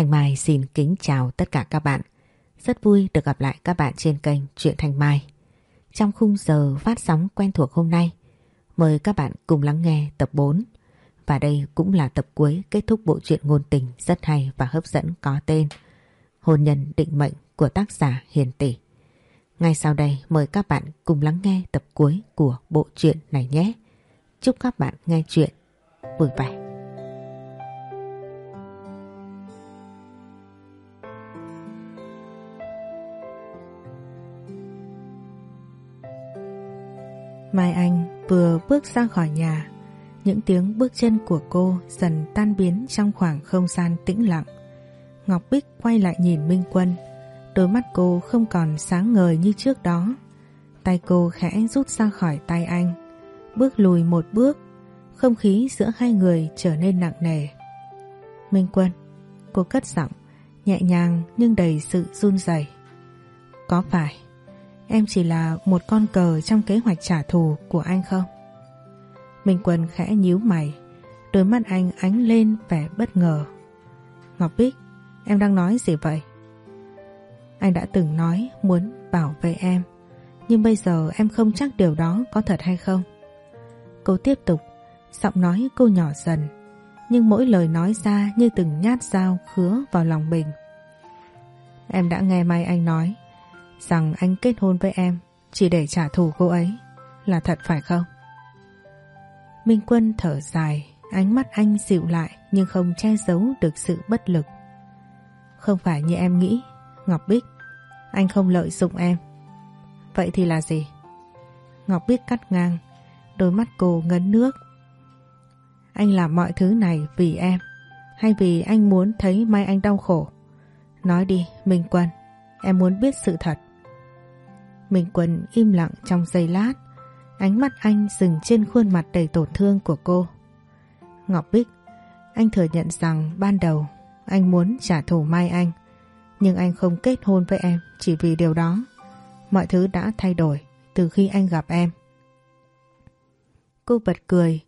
Thanh Mai xin kính chào tất cả các bạn. Rất vui được gặp lại các bạn trên kênh Truyện Thanh Mai. Trong khung giờ phát sóng quen thuộc hôm nay, mời các bạn cùng lắng nghe tập 4. Và đây cũng là tập cuối kết thúc bộ truyện ngôn tình rất hay và hấp dẫn có tên Hôn nhân định mệnh của tác giả Hiền Tỷ. Ngay sau đây mời các bạn cùng lắng nghe tập cuối của bộ truyện này nhé. Chúc các bạn nghe chuyện vui vẻ. Mai Anh vừa bước ra khỏi nhà, những tiếng bước chân của cô dần tan biến trong khoảng không gian tĩnh lặng. Ngọc Bích quay lại nhìn Minh Quân, đôi mắt cô không còn sáng ngời như trước đó. Tay cô khẽ rút ra khỏi tay anh, bước lùi một bước, không khí giữa hai người trở nên nặng nề. Minh Quân, cô cất giọng, nhẹ nhàng nhưng đầy sự run rẩy. Có phải em chỉ là một con cờ trong kế hoạch trả thù của anh không? Minh Quân khẽ nhíu mày, đôi mắt anh ánh lên vẻ bất ngờ. Ngọc Bích, em đang nói gì vậy? Anh đã từng nói muốn bảo vệ em, nhưng bây giờ em không chắc điều đó có thật hay không. Cô tiếp tục, giọng nói cô nhỏ dần, nhưng mỗi lời nói ra như từng nhát dao khứa vào lòng mình. Em đã nghe Mai Anh nói rằng anh kết hôn với em chỉ để trả thù cô ấy, là thật phải không? Minh Quân thở dài, ánh mắt anh dịu lại nhưng không che giấu được sự bất lực. Không phải như em nghĩ, Ngọc Bích, anh không lợi dụng em. Vậy thì là gì? Ngọc Bích cắt ngang, đôi mắt cô ngấn nước. Anh làm mọi thứ này vì em, hay vì anh muốn thấy Mai Anh đau khổ? Nói đi, Minh Quân, em muốn biết sự thật. Minh Quân im lặng trong giây lát, ánh mắt anh dừng trên khuôn mặt đầy tổn thương của cô. Ngọc Bích, anh thừa nhận rằng ban đầu anh muốn trả thù Mai Anh, nhưng anh không kết hôn với em chỉ vì điều đó. Mọi thứ đã thay đổi từ khi anh gặp em. Cô bật cười,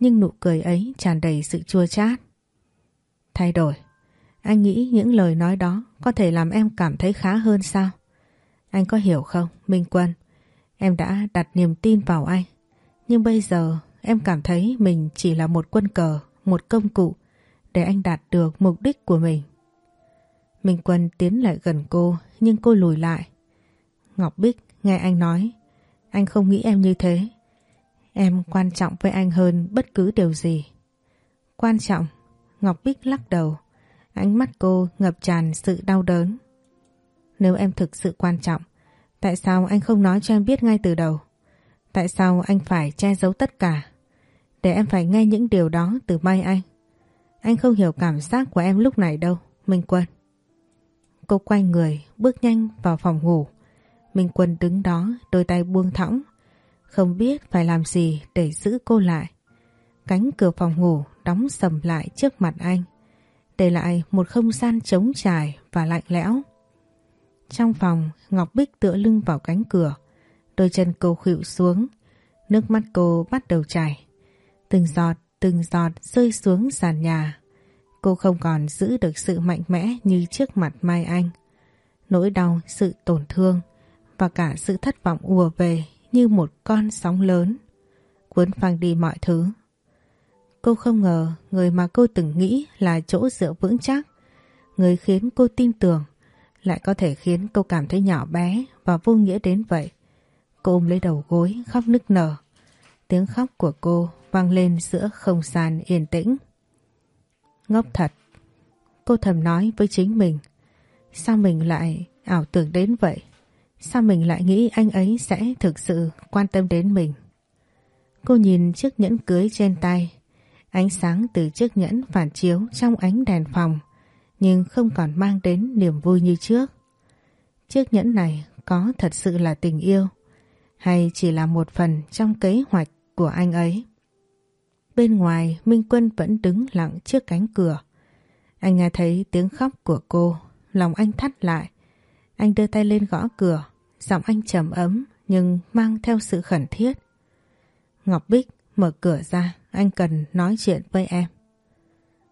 nhưng nụ cười ấy tràn đầy sự chua chát. Thay đổi? Anh nghĩ những lời nói đó có thể làm em cảm thấy khá hơn sao? Anh có hiểu không, Minh Quân? Em đã đặt niềm tin vào anh. Nhưng bây giờ em cảm thấy mình chỉ là một quân cờ, một công cụ để anh đạt được mục đích của mình. Minh Quân tiến lại gần cô nhưng cô lùi lại. Ngọc Bích nghe anh nói anh không nghĩ em như thế. Em quan trọng với anh hơn bất cứ điều gì. Quan trọng, Ngọc Bích lắc đầu. Ánh mắt cô ngập tràn sự đau đớn. Nếu em thực sự quan trọng, tại sao anh không nói cho em biết ngay từ đầu? Tại sao anh phải che giấu tất cả? Để em phải nghe những điều đó từ may anh. Anh không hiểu cảm giác của em lúc này đâu, Minh Quân. Cô quay người, bước nhanh vào phòng ngủ. Minh Quân đứng đó, đôi tay buông thõng. Không biết phải làm gì để giữ cô lại. Cánh cửa phòng ngủ đóng sầm lại trước mặt anh. Để lại một không gian trống trải và lạnh lẽo. Trong phòng, Ngọc Bích tựa lưng vào cánh cửa. Đôi chân cô khuỵu xuống. Nước mắt cô bắt đầu chảy. Từng giọt, từng giọt rơi xuống sàn nhà. Cô không còn giữ được sự mạnh mẽ như trước mặt Mai Anh. Nỗi đau, sự tổn thương và cả sự thất vọng ùa về như một con sóng lớn, cuốn phăng đi mọi thứ. Cô không ngờ người mà cô từng nghĩ là chỗ dựa vững chắc, người khiến cô tin tưởng, lại có thể khiến cô cảm thấy nhỏ bé và vô nghĩa đến vậy. Cô ôm lấy đầu gối, khóc nức nở. Tiếng khóc của cô vang lên giữa không gian yên tĩnh. Ngốc thật. Cô thầm nói với chính mình. Sao mình lại ảo tưởng đến vậy? Sao mình lại nghĩ anh ấy sẽ thực sự quan tâm đến mình? Cô nhìn chiếc nhẫn cưới trên tay. Ánh sáng từ chiếc nhẫn phản chiếu trong ánh đèn phòng nhưng không còn mang đến niềm vui như trước. Chiếc nhẫn này có thật sự là tình yêu hay chỉ là một phần trong kế hoạch của anh ấy? Bên ngoài Minh Quân vẫn đứng lặng trước cánh cửa. Anh nghe thấy tiếng khóc của cô, lòng anh thắt lại. Anh đưa tay lên gõ cửa, giọng anh trầm ấm nhưng mang theo sự khẩn thiết. Ngọc Bích mở cửa ra, anh cần nói chuyện với em.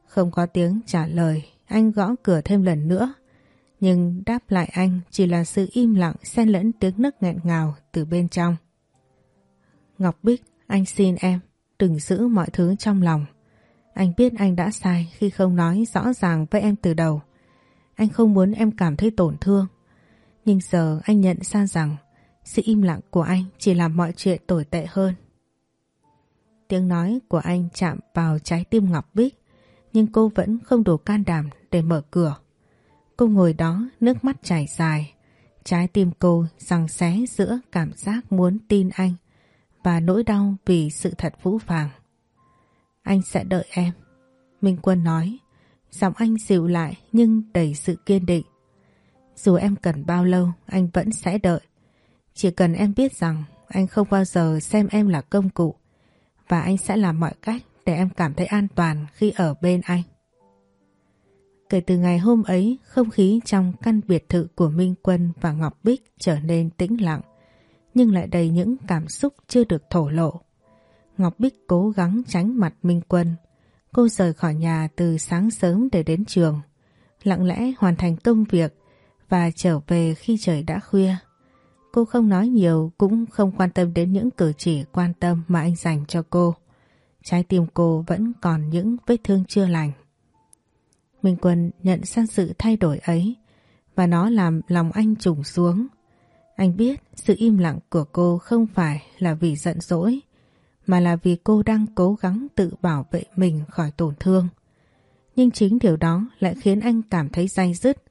Không có tiếng trả lời, anh gõ cửa thêm lần nữa. Nhưng đáp lại anh chỉ là sự im lặng xen lẫn tiếng nấc nghẹn ngào từ bên trong. Ngọc Bích, anh xin em, đừng giữ mọi thứ trong lòng. Anh biết anh đã sai khi không nói rõ ràng với em từ đầu. Anh không muốn em cảm thấy tổn thương. Nhưng giờ anh nhận ra rằng sự im lặng của anh chỉ làm mọi chuyện tồi tệ hơn. Tiếng nói của anh chạm vào trái tim Ngọc Bích nhưng cô vẫn không đủ can đảm để mở cửa. Cô ngồi đó, nước mắt chảy dài. Trái tim cô rằng xé giữa cảm giác muốn tin anh và nỗi đau vì sự thật vũ phàng. Anh sẽ đợi em. Minh Quân nói. Giọng anh dịu lại nhưng đầy sự kiên định. Dù em cần bao lâu, anh vẫn sẽ đợi. Chỉ cần em biết rằng anh không bao giờ xem em là công cụ và anh sẽ làm mọi cách để em cảm thấy an toàn khi ở bên anh. Kể từ ngày hôm ấy, không khí trong căn biệt thự của Minh Quân và Ngọc Bích trở nên tĩnh lặng, nhưng lại đầy những cảm xúc chưa được thổ lộ. Ngọc Bích cố gắng tránh mặt Minh Quân. Cô rời khỏi nhà từ sáng sớm để đến trường, lặng lẽ hoàn thành công việc và trở về khi trời đã khuya. Cô không nói nhiều cũng không quan tâm đến những cử chỉ quan tâm mà anh dành cho cô. Trái tim cô vẫn còn những vết thương chưa lành. Minh Quân nhận ra sự thay đổi ấy và nó làm lòng anh trùng xuống. Anh biết sự im lặng của cô không phải là vì giận dỗi mà là vì cô đang cố gắng tự bảo vệ mình khỏi tổn thương. Nhưng chính điều đó lại khiến anh cảm thấy day dứt.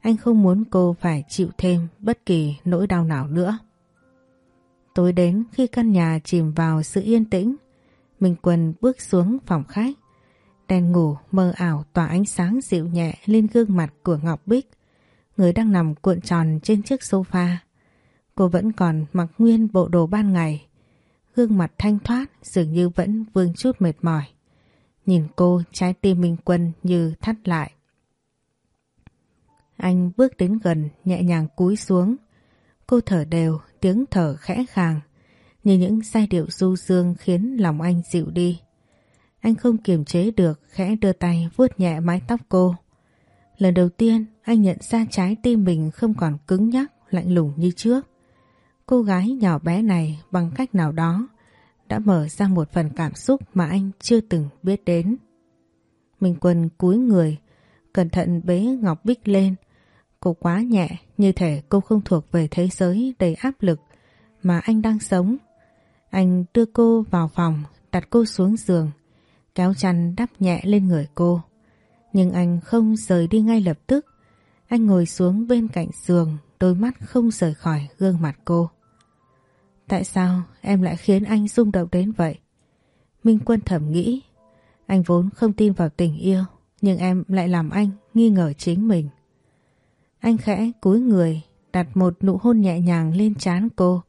Anh không muốn cô phải chịu thêm bất kỳ nỗi đau nào nữa. Tối đến khi căn nhà chìm vào sự yên tĩnh, Minh Quân bước xuống phòng khách. Đèn ngủ mơ ảo tỏa ánh sáng dịu nhẹ lên gương mặt của Ngọc Bích, người đang nằm cuộn tròn trên chiếc sofa. Cô vẫn còn mặc nguyên bộ đồ ban ngày. Gương mặt thanh thoát dường như vẫn vương chút mệt mỏi. Nhìn cô trái tim Minh Quân như thắt lại. Anh bước đến gần nhẹ nhàng cúi xuống. Cô thở đều, tiếng thở khẽ khàng như những giai điệu du dương khiến lòng anh dịu đi. Anh không kiềm chế được khẽ đưa tay vuốt nhẹ mái tóc cô. Lần đầu tiên anh nhận ra trái tim mình không còn cứng nhắc, lạnh lùng như trước. Cô gái nhỏ bé này bằng cách nào đó đã mở ra một phần cảm xúc mà anh chưa từng biết đến. Minh Quân cúi người, cẩn thận bế Ngọc Bích lên. Cô quá nhẹ, như thể cô không thuộc về thế giới đầy áp lực mà anh đang sống. Anh đưa cô vào phòng, đặt cô xuống giường, kéo chăn đắp nhẹ lên người cô. Nhưng anh không rời đi ngay lập tức. Anh ngồi xuống bên cạnh giường, đôi mắt không rời khỏi gương mặt cô. Tại sao em lại khiến anh rung động đến vậy? Minh Quân thầm nghĩ, anh vốn không tin vào tình yêu, nhưng em lại làm anh nghi ngờ chính mình. Anh khẽ cúi người, đặt một nụ hôn nhẹ nhàng lên trán cô,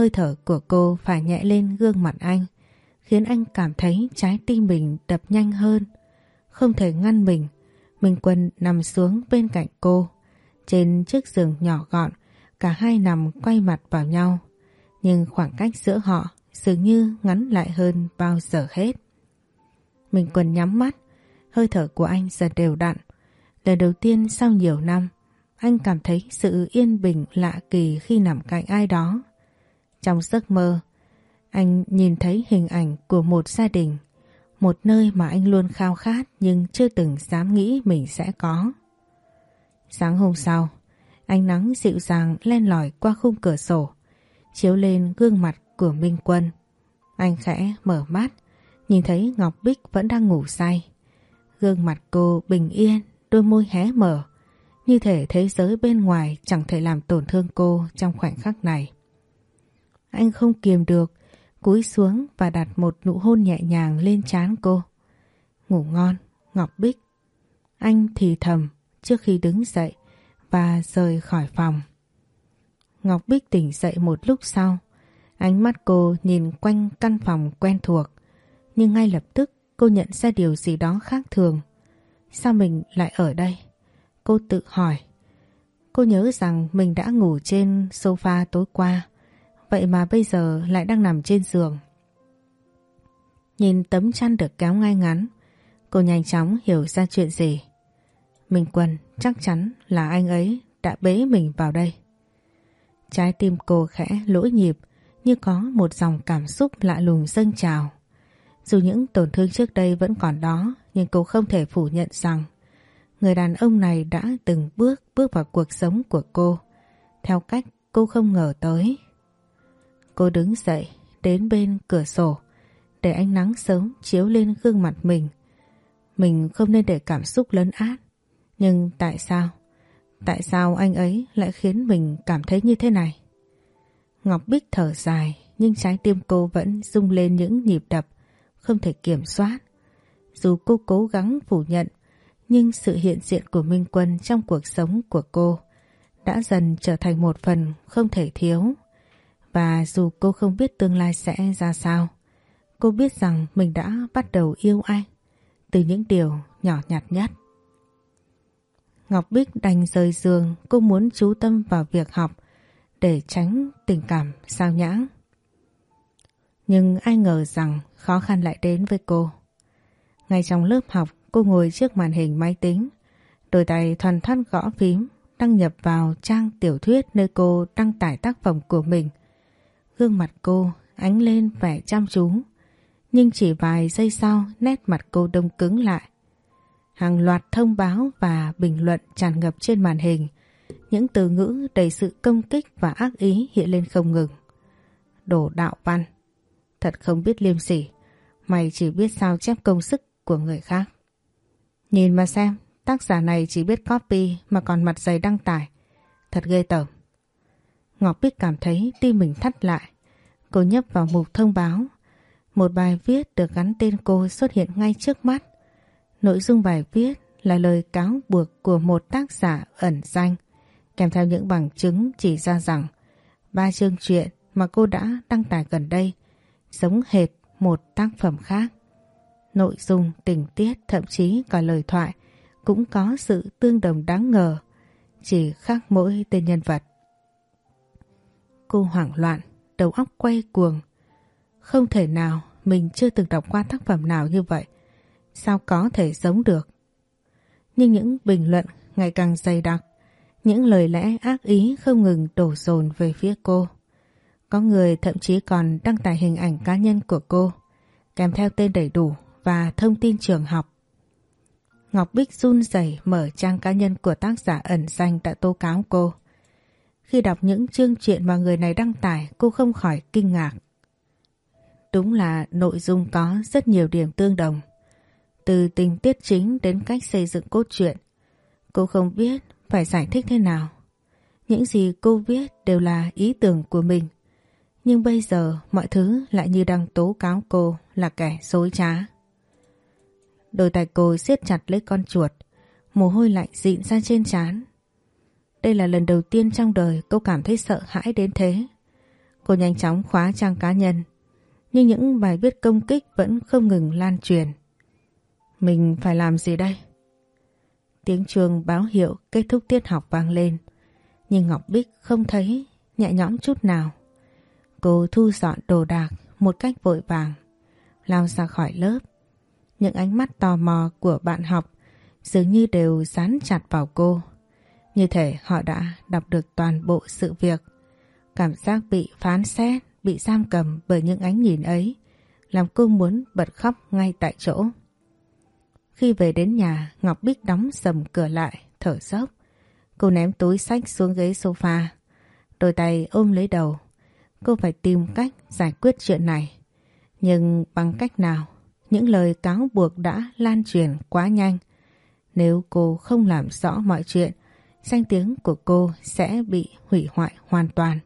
Hơi thở của cô phải nhẹ lên gương mặt anh, khiến anh cảm thấy trái tim mình đập nhanh hơn. Không thể ngăn mình, Minh Quân nằm xuống bên cạnh cô. Trên chiếc giường nhỏ gọn, cả hai nằm quay mặt vào nhau. Nhưng khoảng cách giữa họ dường như ngắn lại hơn bao giờ hết. Minh Quân nhắm mắt, hơi thở của anh dần đều đặn. Lần đầu tiên sau nhiều năm, anh cảm thấy sự yên bình lạ kỳ khi nằm cạnh ai đó. Trong giấc mơ, anh nhìn thấy hình ảnh của một gia đình, một nơi mà anh luôn khao khát nhưng chưa từng dám nghĩ mình sẽ có. Sáng hôm sau, ánh nắng dịu dàng len lỏi qua khung cửa sổ, chiếu lên gương mặt của Minh Quân. Anh khẽ mở mắt, nhìn thấy Ngọc Bích vẫn đang ngủ say. Gương mặt cô bình yên, đôi môi hé mở, như thể thế giới bên ngoài chẳng thể làm tổn thương cô trong khoảnh khắc này. Anh không kiềm được, cúi xuống và đặt một nụ hôn nhẹ nhàng lên trán cô. Ngủ ngon, Ngọc Bích. Anh thì thầm trước khi đứng dậy và rời khỏi phòng. Ngọc Bích tỉnh dậy một lúc sau. Ánh mắt cô nhìn quanh căn phòng quen thuộc. Nhưng ngay lập tức cô nhận ra điều gì đó khác thường. Sao mình lại ở đây? Cô tự hỏi. Cô nhớ rằng mình đã ngủ trên sofa tối qua. Vậy mà bây giờ lại đang nằm trên giường. Nhìn tấm chăn được kéo ngay ngắn, cô nhanh chóng hiểu ra chuyện gì. Minh Quân chắc chắn là anh ấy đã bế mình vào đây. Trái tim cô khẽ lỗi nhịp như có một dòng cảm xúc lạ lùng dâng trào. Dù những tổn thương trước đây vẫn còn đó nhưng cô không thể phủ nhận rằng người đàn ông này đã từng bước bước vào cuộc sống của cô theo cách cô không ngờ tới. Cô đứng dậy, đến bên cửa sổ, để ánh nắng sớm chiếu lên gương mặt mình. Mình không nên để cảm xúc lấn át. Nhưng tại sao? Tại sao anh ấy lại khiến mình cảm thấy như thế này? Ngọc Bích thở dài, nhưng trái tim cô vẫn rung lên những nhịp đập, không thể kiểm soát. Dù cô cố gắng phủ nhận, nhưng sự hiện diện của Minh Quân trong cuộc sống của cô đã dần trở thành một phần không thể thiếu. Và dù cô không biết tương lai sẽ ra sao, cô biết rằng mình đã bắt đầu yêu anh từ những điều nhỏ nhặt nhất. Ngọc Bích đành rời giường, cô muốn chú tâm vào việc học để tránh tình cảm sao nhãng. Nhưng ai ngờ rằng khó khăn lại đến với cô. Ngay trong lớp học, cô ngồi trước màn hình máy tính, đôi tay thoăn thoắt gõ phím, đăng nhập vào trang tiểu thuyết nơi cô đăng tải tác phẩm của mình. Gương mặt cô ánh lên vẻ chăm chú, nhưng chỉ vài giây sau nét mặt cô đông cứng lại. Hàng loạt thông báo và bình luận tràn ngập trên màn hình, những từ ngữ đầy sự công kích và ác ý hiện lên không ngừng. Đổ đạo văn, thật không biết liêm sỉ, mày chỉ biết sao chép công sức của người khác. Nhìn mà xem, tác giả này chỉ biết copy mà còn mặt dày đăng tải. Thật ghê tởm. Ngọc Bích cảm thấy tim mình thắt lại. Cô nhấp vào mục thông báo. Một bài viết được gắn tên cô xuất hiện ngay trước mắt. Nội dung bài viết là lời cáo buộc của một tác giả ẩn danh kèm theo những bằng chứng chỉ ra rằng ba chương truyện mà cô đã đăng tải gần đây giống hệt một tác phẩm khác. Nội dung, tình tiết, thậm chí cả lời thoại cũng có sự tương đồng đáng ngờ, chỉ khác mỗi tên nhân vật. Cô hoảng loạn, đầu óc quay cuồng. Không thể nào mình chưa từng đọc qua tác phẩm nào như vậy. Sao có thể giống được? Nhưng những bình luận ngày càng dày đặc, những lời lẽ ác ý không ngừng đổ dồn về phía cô. Có người thậm chí còn đăng tải hình ảnh cá nhân của cô, kèm theo tên đầy đủ và thông tin trường học. Ngọc Bích run rẩy mở trang cá nhân của tác giả ẩn danh đã tố cáo cô. Khi đọc những chương truyện mà người này đăng tải cô không khỏi kinh ngạc. Đúng là nội dung có rất nhiều điểm tương đồng. Từ tình tiết chính đến cách xây dựng cốt truyện. Cô không biết phải giải thích thế nào. Những gì cô viết đều là ý tưởng của mình. Nhưng bây giờ mọi thứ lại như đang tố cáo cô là kẻ dối trá. Đôi tay cô siết chặt lấy con chuột, mồ hôi lạnh dịn ra trên trán. Đây là lần đầu tiên trong đời cô cảm thấy sợ hãi đến thế. Cô nhanh chóng khóa trang cá nhân, nhưng những bài viết công kích vẫn không ngừng lan truyền. Mình phải làm gì đây? Tiếng chuông báo hiệu kết thúc tiết học vang lên, nhưng Ngọc Bích không thấy nhẹ nhõm chút nào. Cô thu dọn đồ đạc một cách vội vàng, lao ra khỏi lớp, những ánh mắt tò mò của bạn học dường như đều dán chặt vào cô. Như thể họ đã đọc được toàn bộ sự việc. Cảm giác bị phán xét, bị giam cầm bởi những ánh nhìn ấy làm cô muốn bật khóc ngay tại chỗ. Khi về đến nhà, Ngọc Bích đóng sầm cửa lại, thở dốc. Cô ném túi sách xuống ghế sofa. Đôi tay ôm lấy đầu. Cô phải tìm cách giải quyết chuyện này. Nhưng bằng cách nào những lời cáo buộc đã lan truyền quá nhanh. Nếu cô không làm rõ mọi chuyện, danh tiếng của cô sẽ bị hủy hoại hoàn toàn.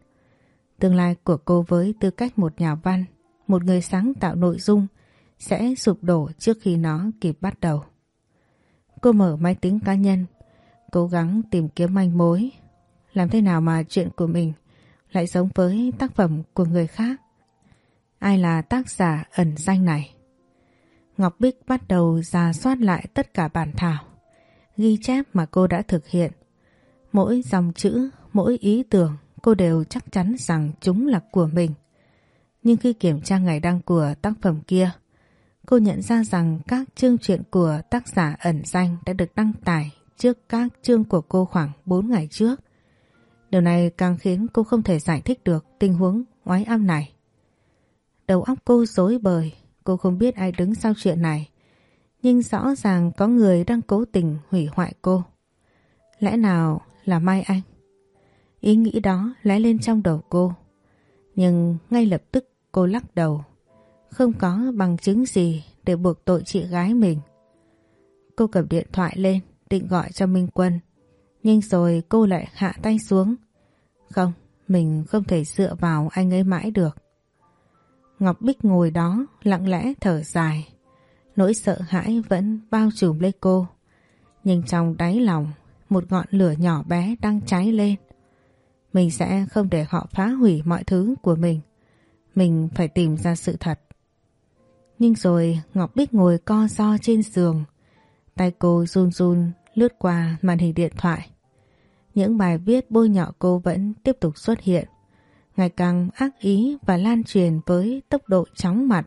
Tương lai của cô với tư cách một nhà văn, một người sáng tạo nội dung sẽ sụp đổ trước khi nó kịp bắt đầu. Cô mở máy tính cá nhân, cố gắng tìm kiếm manh mối. Làm thế nào mà chuyện của mình lại giống với tác phẩm của người khác? Ai là tác giả ẩn danh này? Ngọc Bích bắt đầu ra soát lại tất cả bản thảo, ghi chép mà cô đã thực hiện. Mỗi dòng chữ, mỗi ý tưởng cô đều chắc chắn rằng chúng là của mình. Nhưng khi kiểm tra ngày đăng của tác phẩm kia, cô nhận ra rằng các chương truyện của tác giả ẩn danh đã được đăng tải trước các chương của cô khoảng 4 ngày trước. Điều này càng khiến cô không thể giải thích được tình huống oái âm này. Đầu óc cô rối bời, cô không biết ai đứng sau chuyện này. Nhưng rõ ràng có người đang cố tình hủy hoại cô. Lẽ nào là Mai Anh? Ý nghĩ đó lóe lên trong đầu cô. Nhưng ngay lập tức cô lắc đầu. Không có bằng chứng gì để buộc tội chị gái mình. Cô cầm điện thoại lên định gọi cho Minh Quân. Nhưng rồi cô lại hạ tay xuống. Không, mình không thể dựa vào anh ấy mãi được. Ngọc Bích ngồi đó lặng lẽ thở dài. Nỗi sợ hãi vẫn bao trùm lấy cô. Nhưng trong đáy lòng một ngọn lửa nhỏ bé đang cháy lên. Mình sẽ không để họ phá hủy mọi thứ của mình. Mình phải tìm ra sự thật. Nhưng rồi Ngọc Bích ngồi co do trên giường. Tay cô run run lướt qua màn hình điện thoại. Những bài viết bôi nhọ cô vẫn tiếp tục xuất hiện. Ngày càng ác ý và lan truyền với tốc độ chóng mặt.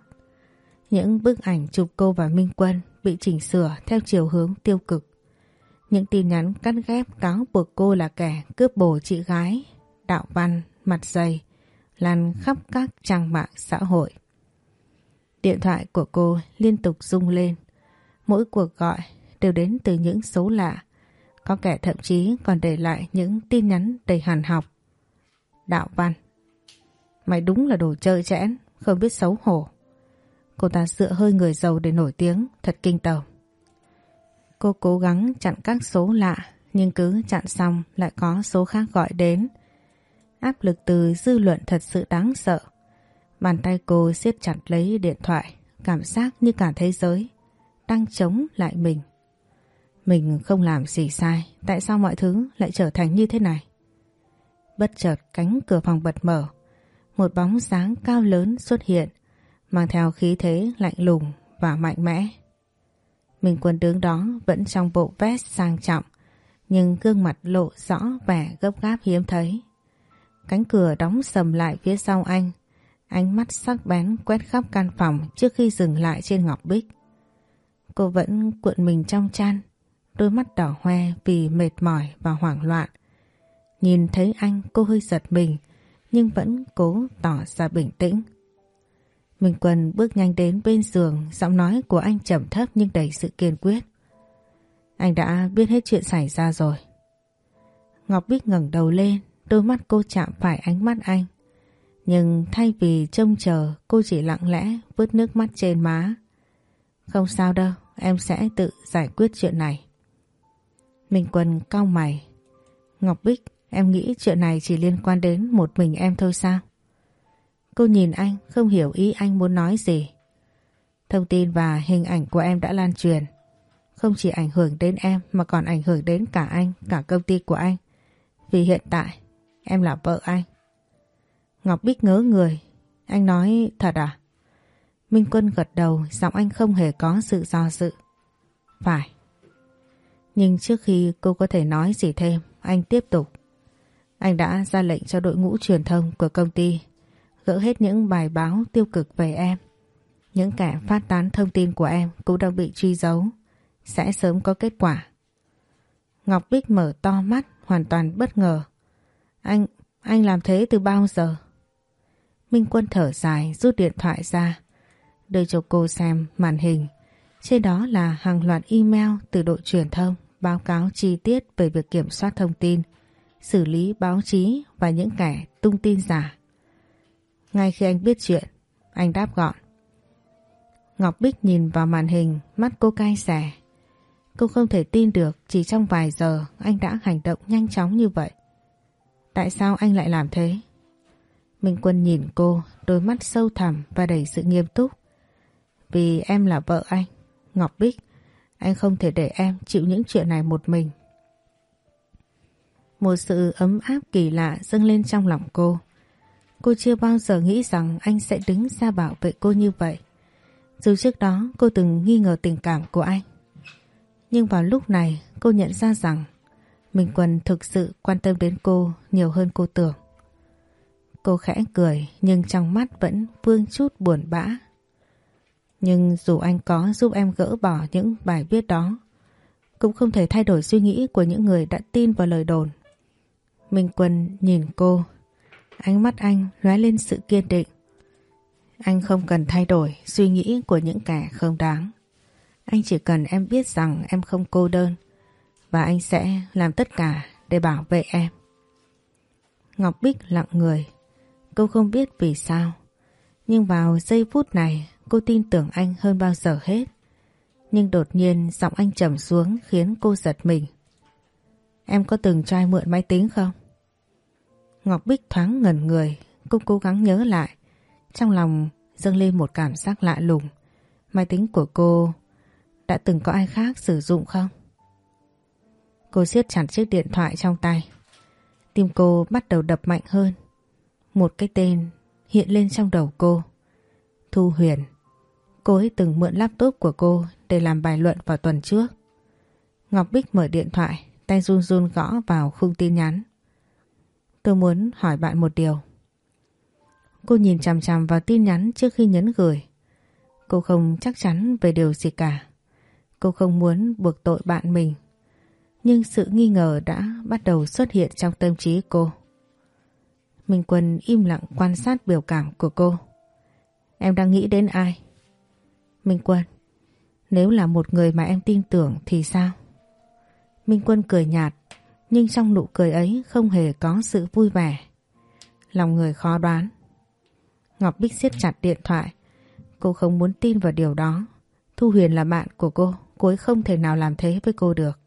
Những bức ảnh chụp cô và Minh Quân bị chỉnh sửa theo chiều hướng tiêu cực. Những tin nhắn cắt ghép cáo buộc cô là kẻ cướp bổ chị gái, đạo văn, mặt dày, lan khắp các trang mạng xã hội. Điện thoại của cô liên tục rung lên. Mỗi cuộc gọi đều đến từ những số lạ. Có kẻ thậm chí còn để lại những tin nhắn đầy hàn học. Đạo văn. Mày đúng là đồ chơi chẽn, không biết xấu hổ. Cô ta dựa hơi người giàu để nổi tiếng, thật kinh tởm. Cô cố gắng chặn các số lạ nhưng cứ chặn xong lại có số khác gọi đến. Áp lực từ dư luận thật sự đáng sợ. Bàn tay cô siết chặt lấy điện thoại, cảm giác như cả thế giới đang chống lại mình. Mình không làm gì sai, tại sao mọi thứ lại trở thành như thế này? Bất chợt cánh cửa phòng bật mở, một bóng dáng cao lớn xuất hiện, mang theo khí thế lạnh lùng và mạnh mẽ. Minh Quân đứng đó vẫn trong bộ vest sang trọng, nhưng gương mặt lộ rõ vẻ gấp gáp hiếm thấy. Cánh cửa đóng sầm lại phía sau anh, ánh mắt sắc bén quét khắp căn phòng trước khi dừng lại trên Ngọc Bích. Cô vẫn cuộn mình trong chăn, đôi mắt đỏ hoe vì mệt mỏi và hoảng loạn. Nhìn thấy anh cô hơi giật mình, nhưng vẫn cố tỏ ra bình tĩnh. Minh Quân bước nhanh đến bên giường, giọng nói của anh trầm thấp nhưng đầy sự kiên quyết. Anh đã biết hết chuyện xảy ra rồi. Ngọc Bích ngẩng đầu lên, đôi mắt cô chạm phải ánh mắt anh. Nhưng thay vì trông chờ, cô chỉ lặng lẽ vứt nước mắt trên má. Không sao đâu, em sẽ tự giải quyết chuyện này. Minh Quân cau mày. Ngọc Bích, em nghĩ chuyện này chỉ liên quan đến một mình em thôi sao? Cô nhìn anh không hiểu ý anh muốn nói gì. Thông tin và hình ảnh của em đã lan truyền. Không chỉ ảnh hưởng đến em mà còn ảnh hưởng đến cả anh, cả công ty của anh. Vì hiện tại em là vợ anh. Ngọc Bích ngớ người. Anh nói thật à? Minh Quân gật đầu, giọng anh không hề có sự do dự. Phải. Nhưng trước khi cô có thể nói gì thêm, anh tiếp tục. Anh đã ra lệnh cho đội ngũ truyền thông của công ty gỡ hết những bài báo tiêu cực về em. Những kẻ phát tán thông tin của em cũng đang bị truy dấu, sẽ sớm có kết quả. Ngọc Bích mở to mắt, hoàn toàn bất ngờ. Anh, anh làm thế từ bao giờ? Minh Quân thở dài, rút điện thoại ra, đưa cho cô xem màn hình. Trên đó là hàng loạt email từ đội truyền thông báo cáo chi tiết về việc kiểm soát thông tin, xử lý báo chí và những kẻ tung tin giả. Ngay khi anh biết chuyện, anh đáp gọn. Ngọc Bích nhìn vào màn hình, mắt cô cay xẻ. Cô không thể tin được chỉ trong vài giờ anh đã hành động nhanh chóng như vậy. Tại sao anh lại làm thế? Minh Quân nhìn cô, đôi mắt sâu thẳm và đầy sự nghiêm túc. Vì em là vợ anh, Ngọc Bích, anh không thể để em chịu những chuyện này một mình. Một sự ấm áp kỳ lạ dâng lên trong lòng cô. Cô chưa bao giờ nghĩ rằng anh sẽ đứng ra bảo vệ cô như vậy. Dù trước đó cô từng nghi ngờ tình cảm của anh. Nhưng vào lúc này cô nhận ra rằng Minh Quân thực sự quan tâm đến cô nhiều hơn cô tưởng. Cô khẽ cười nhưng trong mắt vẫn vương chút buồn bã. Nhưng dù anh có giúp em gỡ bỏ những bài viết đó, cũng không thể thay đổi suy nghĩ của những người đã tin vào lời đồn. Minh Quân nhìn cô, ánh mắt anh lóe lên sự kiên định. Anh không cần thay đổi suy nghĩ của những kẻ không đáng. Anh chỉ cần em biết rằng em không cô đơn và anh sẽ làm tất cả để bảo vệ em. Ngọc Bích lặng người. Cô không biết vì sao. Nhưng vào giây phút này, cô tin tưởng anh hơn bao giờ hết. Nhưng đột nhiên giọng anh trầm xuống khiến cô giật mình. Em có từng cho ai mượn máy tính không? Ngọc Bích thoáng ngẩn người, cô cố gắng nhớ lại. Trong lòng dâng lên một cảm giác lạ lùng. Máy tính của cô đã từng có ai khác sử dụng không? Cô siết chặt chiếc điện thoại trong tay. Tim cô bắt đầu đập mạnh hơn. Một cái tên hiện lên trong đầu cô. Thu Huyền. Cô ấy từng mượn laptop của cô để làm bài luận vào tuần trước. Ngọc Bích mở điện thoại, tay run run gõ vào khung tin nhắn. Tôi muốn hỏi bạn một điều. Cô nhìn chằm chằm vào tin nhắn trước khi nhấn gửi. Cô không chắc chắn về điều gì cả. Cô không muốn buộc tội bạn mình. Nhưng sự nghi ngờ đã bắt đầu xuất hiện trong tâm trí cô. Minh Quân im lặng quan sát biểu cảm của cô. Em đang nghĩ đến ai? Minh Quân, nếu là một người mà em tin tưởng thì sao? Minh Quân cười nhạt, nhưng trong nụ cười ấy không hề có sự vui vẻ. Lòng người khó đoán. Ngọc Bích siết chặt điện thoại. Cô không muốn tin vào điều đó. Thu Huyền là bạn của cô, cô ấy không thể nào làm thế với cô được.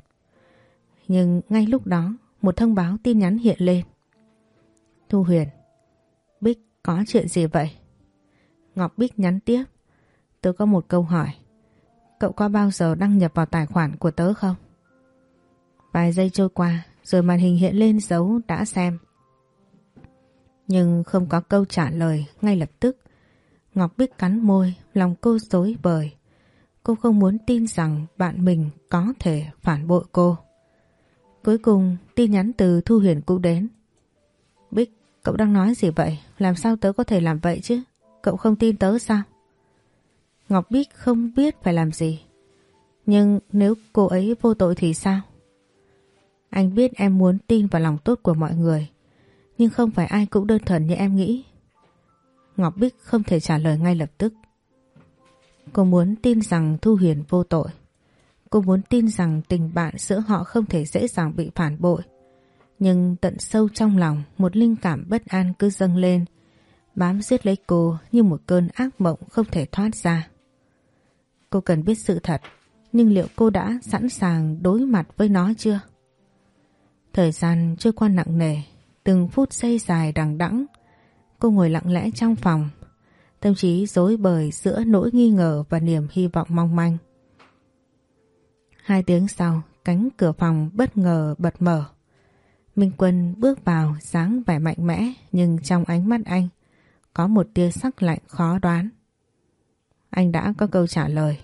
Nhưng ngay lúc đó, một thông báo tin nhắn hiện lên. Thu Huyền, Bích có chuyện gì vậy? Ngọc Bích nhắn tiếp. tớ có một câu hỏi. Cậu có bao giờ đăng nhập vào tài khoản của tớ không? Vài giây trôi qua rồi màn hình hiện lên dấu đã xem. Nhưng không có câu trả lời ngay lập tức. Ngọc Bích cắn môi, lòng cô dối bời. Cô không muốn tin rằng bạn mình có thể phản bội cô. Cuối cùng tin nhắn từ Thu Huyền cũng đến. Bích, cậu đang nói gì vậy? Làm sao tớ có thể làm vậy chứ? Cậu không tin tớ sao? Ngọc Bích không biết phải làm gì. Nhưng nếu cô ấy vô tội thì sao? Anh biết em muốn tin vào lòng tốt của mọi người. Nhưng không phải ai cũng đơn thuần như em nghĩ. Ngọc Bích không thể trả lời ngay lập tức. Cô muốn tin rằng Thu Huyền vô tội. Cô muốn tin rằng tình bạn giữa họ không thể dễ dàng bị phản bội. Nhưng tận sâu trong lòng một linh cảm bất an cứ dâng lên, bám giết lấy cô như một cơn ác mộng không thể thoát ra. Cô cần biết sự thật, nhưng liệu cô đã sẵn sàng đối mặt với nó chưa? Thời gian trôi qua nặng nề, từng phút giây dài đằng đẵng. Cô ngồi lặng lẽ trong phòng, tâm trí dối bời giữa nỗi nghi ngờ và niềm hy vọng mong manh. Hai tiếng sau, cánh cửa phòng bất ngờ bật mở. Minh Quân bước vào dáng vẻ mạnh mẽ nhưng trong ánh mắt anh có một tia sắc lạnh khó đoán. Anh đã có câu trả lời.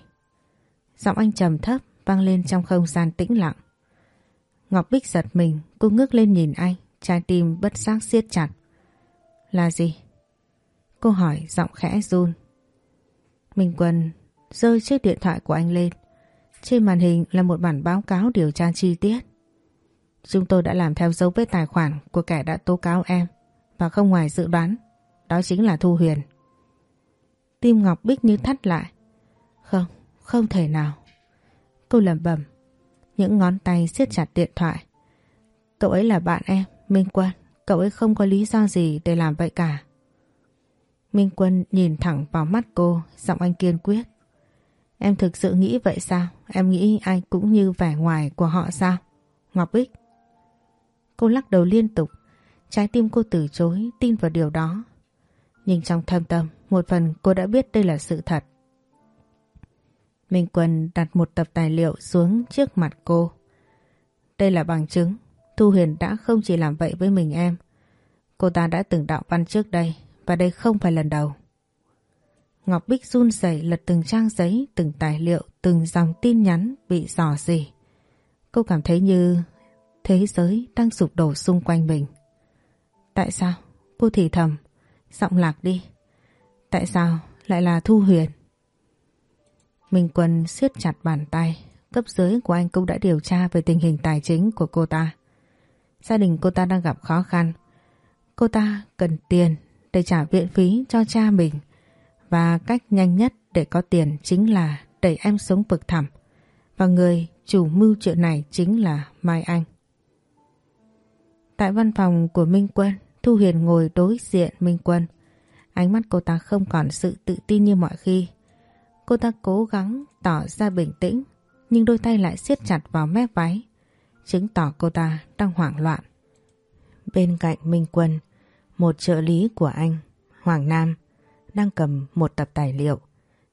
Giọng anh trầm thấp vang lên trong không gian tĩnh lặng. Ngọc Bích giật mình, cô ngước lên nhìn anh, trái tim bất giác siết chặt. Là gì? Cô hỏi giọng khẽ run. Minh Quân rơi chiếc điện thoại của anh lên. Trên màn hình là một bản báo cáo điều tra chi tiết. Chúng tôi đã làm theo dấu vết tài khoản của kẻ đã tố cáo em và không ngoài dự đoán, đó chính là Thu Huyền. Tim Ngọc Bích như thắt lại. Không, không thể nào. Cô lẩm bẩm, những ngón tay siết chặt điện thoại. Cậu ấy là bạn em, Minh Quân, cậu ấy không có lý do gì để làm vậy cả. Minh Quân nhìn thẳng vào mắt cô, giọng anh kiên quyết. Em thực sự nghĩ vậy sao? Em nghĩ ai cũng như vẻ ngoài của họ sao? Ngọc Bích. Cô lắc đầu liên tục, trái tim cô từ chối tin vào điều đó. Nhưng trong thâm tâm, một phần cô đã biết đây là sự thật. Minh Quân đặt một tập tài liệu xuống trước mặt cô. Đây là bằng chứng, Thu Huyền đã không chỉ làm vậy với mình em. Cô ta đã từng đạo văn trước đây và đây không phải lần đầu. Ngọc Bích run rẩy lật từng trang giấy, từng tài liệu, từng dòng tin nhắn bị dò dỉ. Cô cảm thấy như thế giới đang sụp đổ xung quanh mình. Tại sao? Cô thì thầm, giọng lạc đi. Tại sao lại là Thu Huyền? Minh Quân siết chặt bàn tay, cấp dưới của anh cũng đã điều tra về tình hình tài chính của cô ta. Gia đình cô ta đang gặp khó khăn. Cô ta cần tiền để trả viện phí cho cha mình và cách nhanh nhất để có tiền chính là đẩy em sống bực thẳm và người chủ mưu chuyện này chính là Mai Anh. Tại văn phòng của Minh Quân, Thu Huyền ngồi đối diện Minh Quân. Ánh mắt cô ta không còn sự tự tin như mọi khi. Cô ta cố gắng tỏ ra bình tĩnh nhưng đôi tay lại siết chặt vào mép váy chứng tỏ cô ta đang hoảng loạn. Bên cạnh Minh Quân, một trợ lý của anh, Hoàng Nam, đang cầm một tập tài liệu.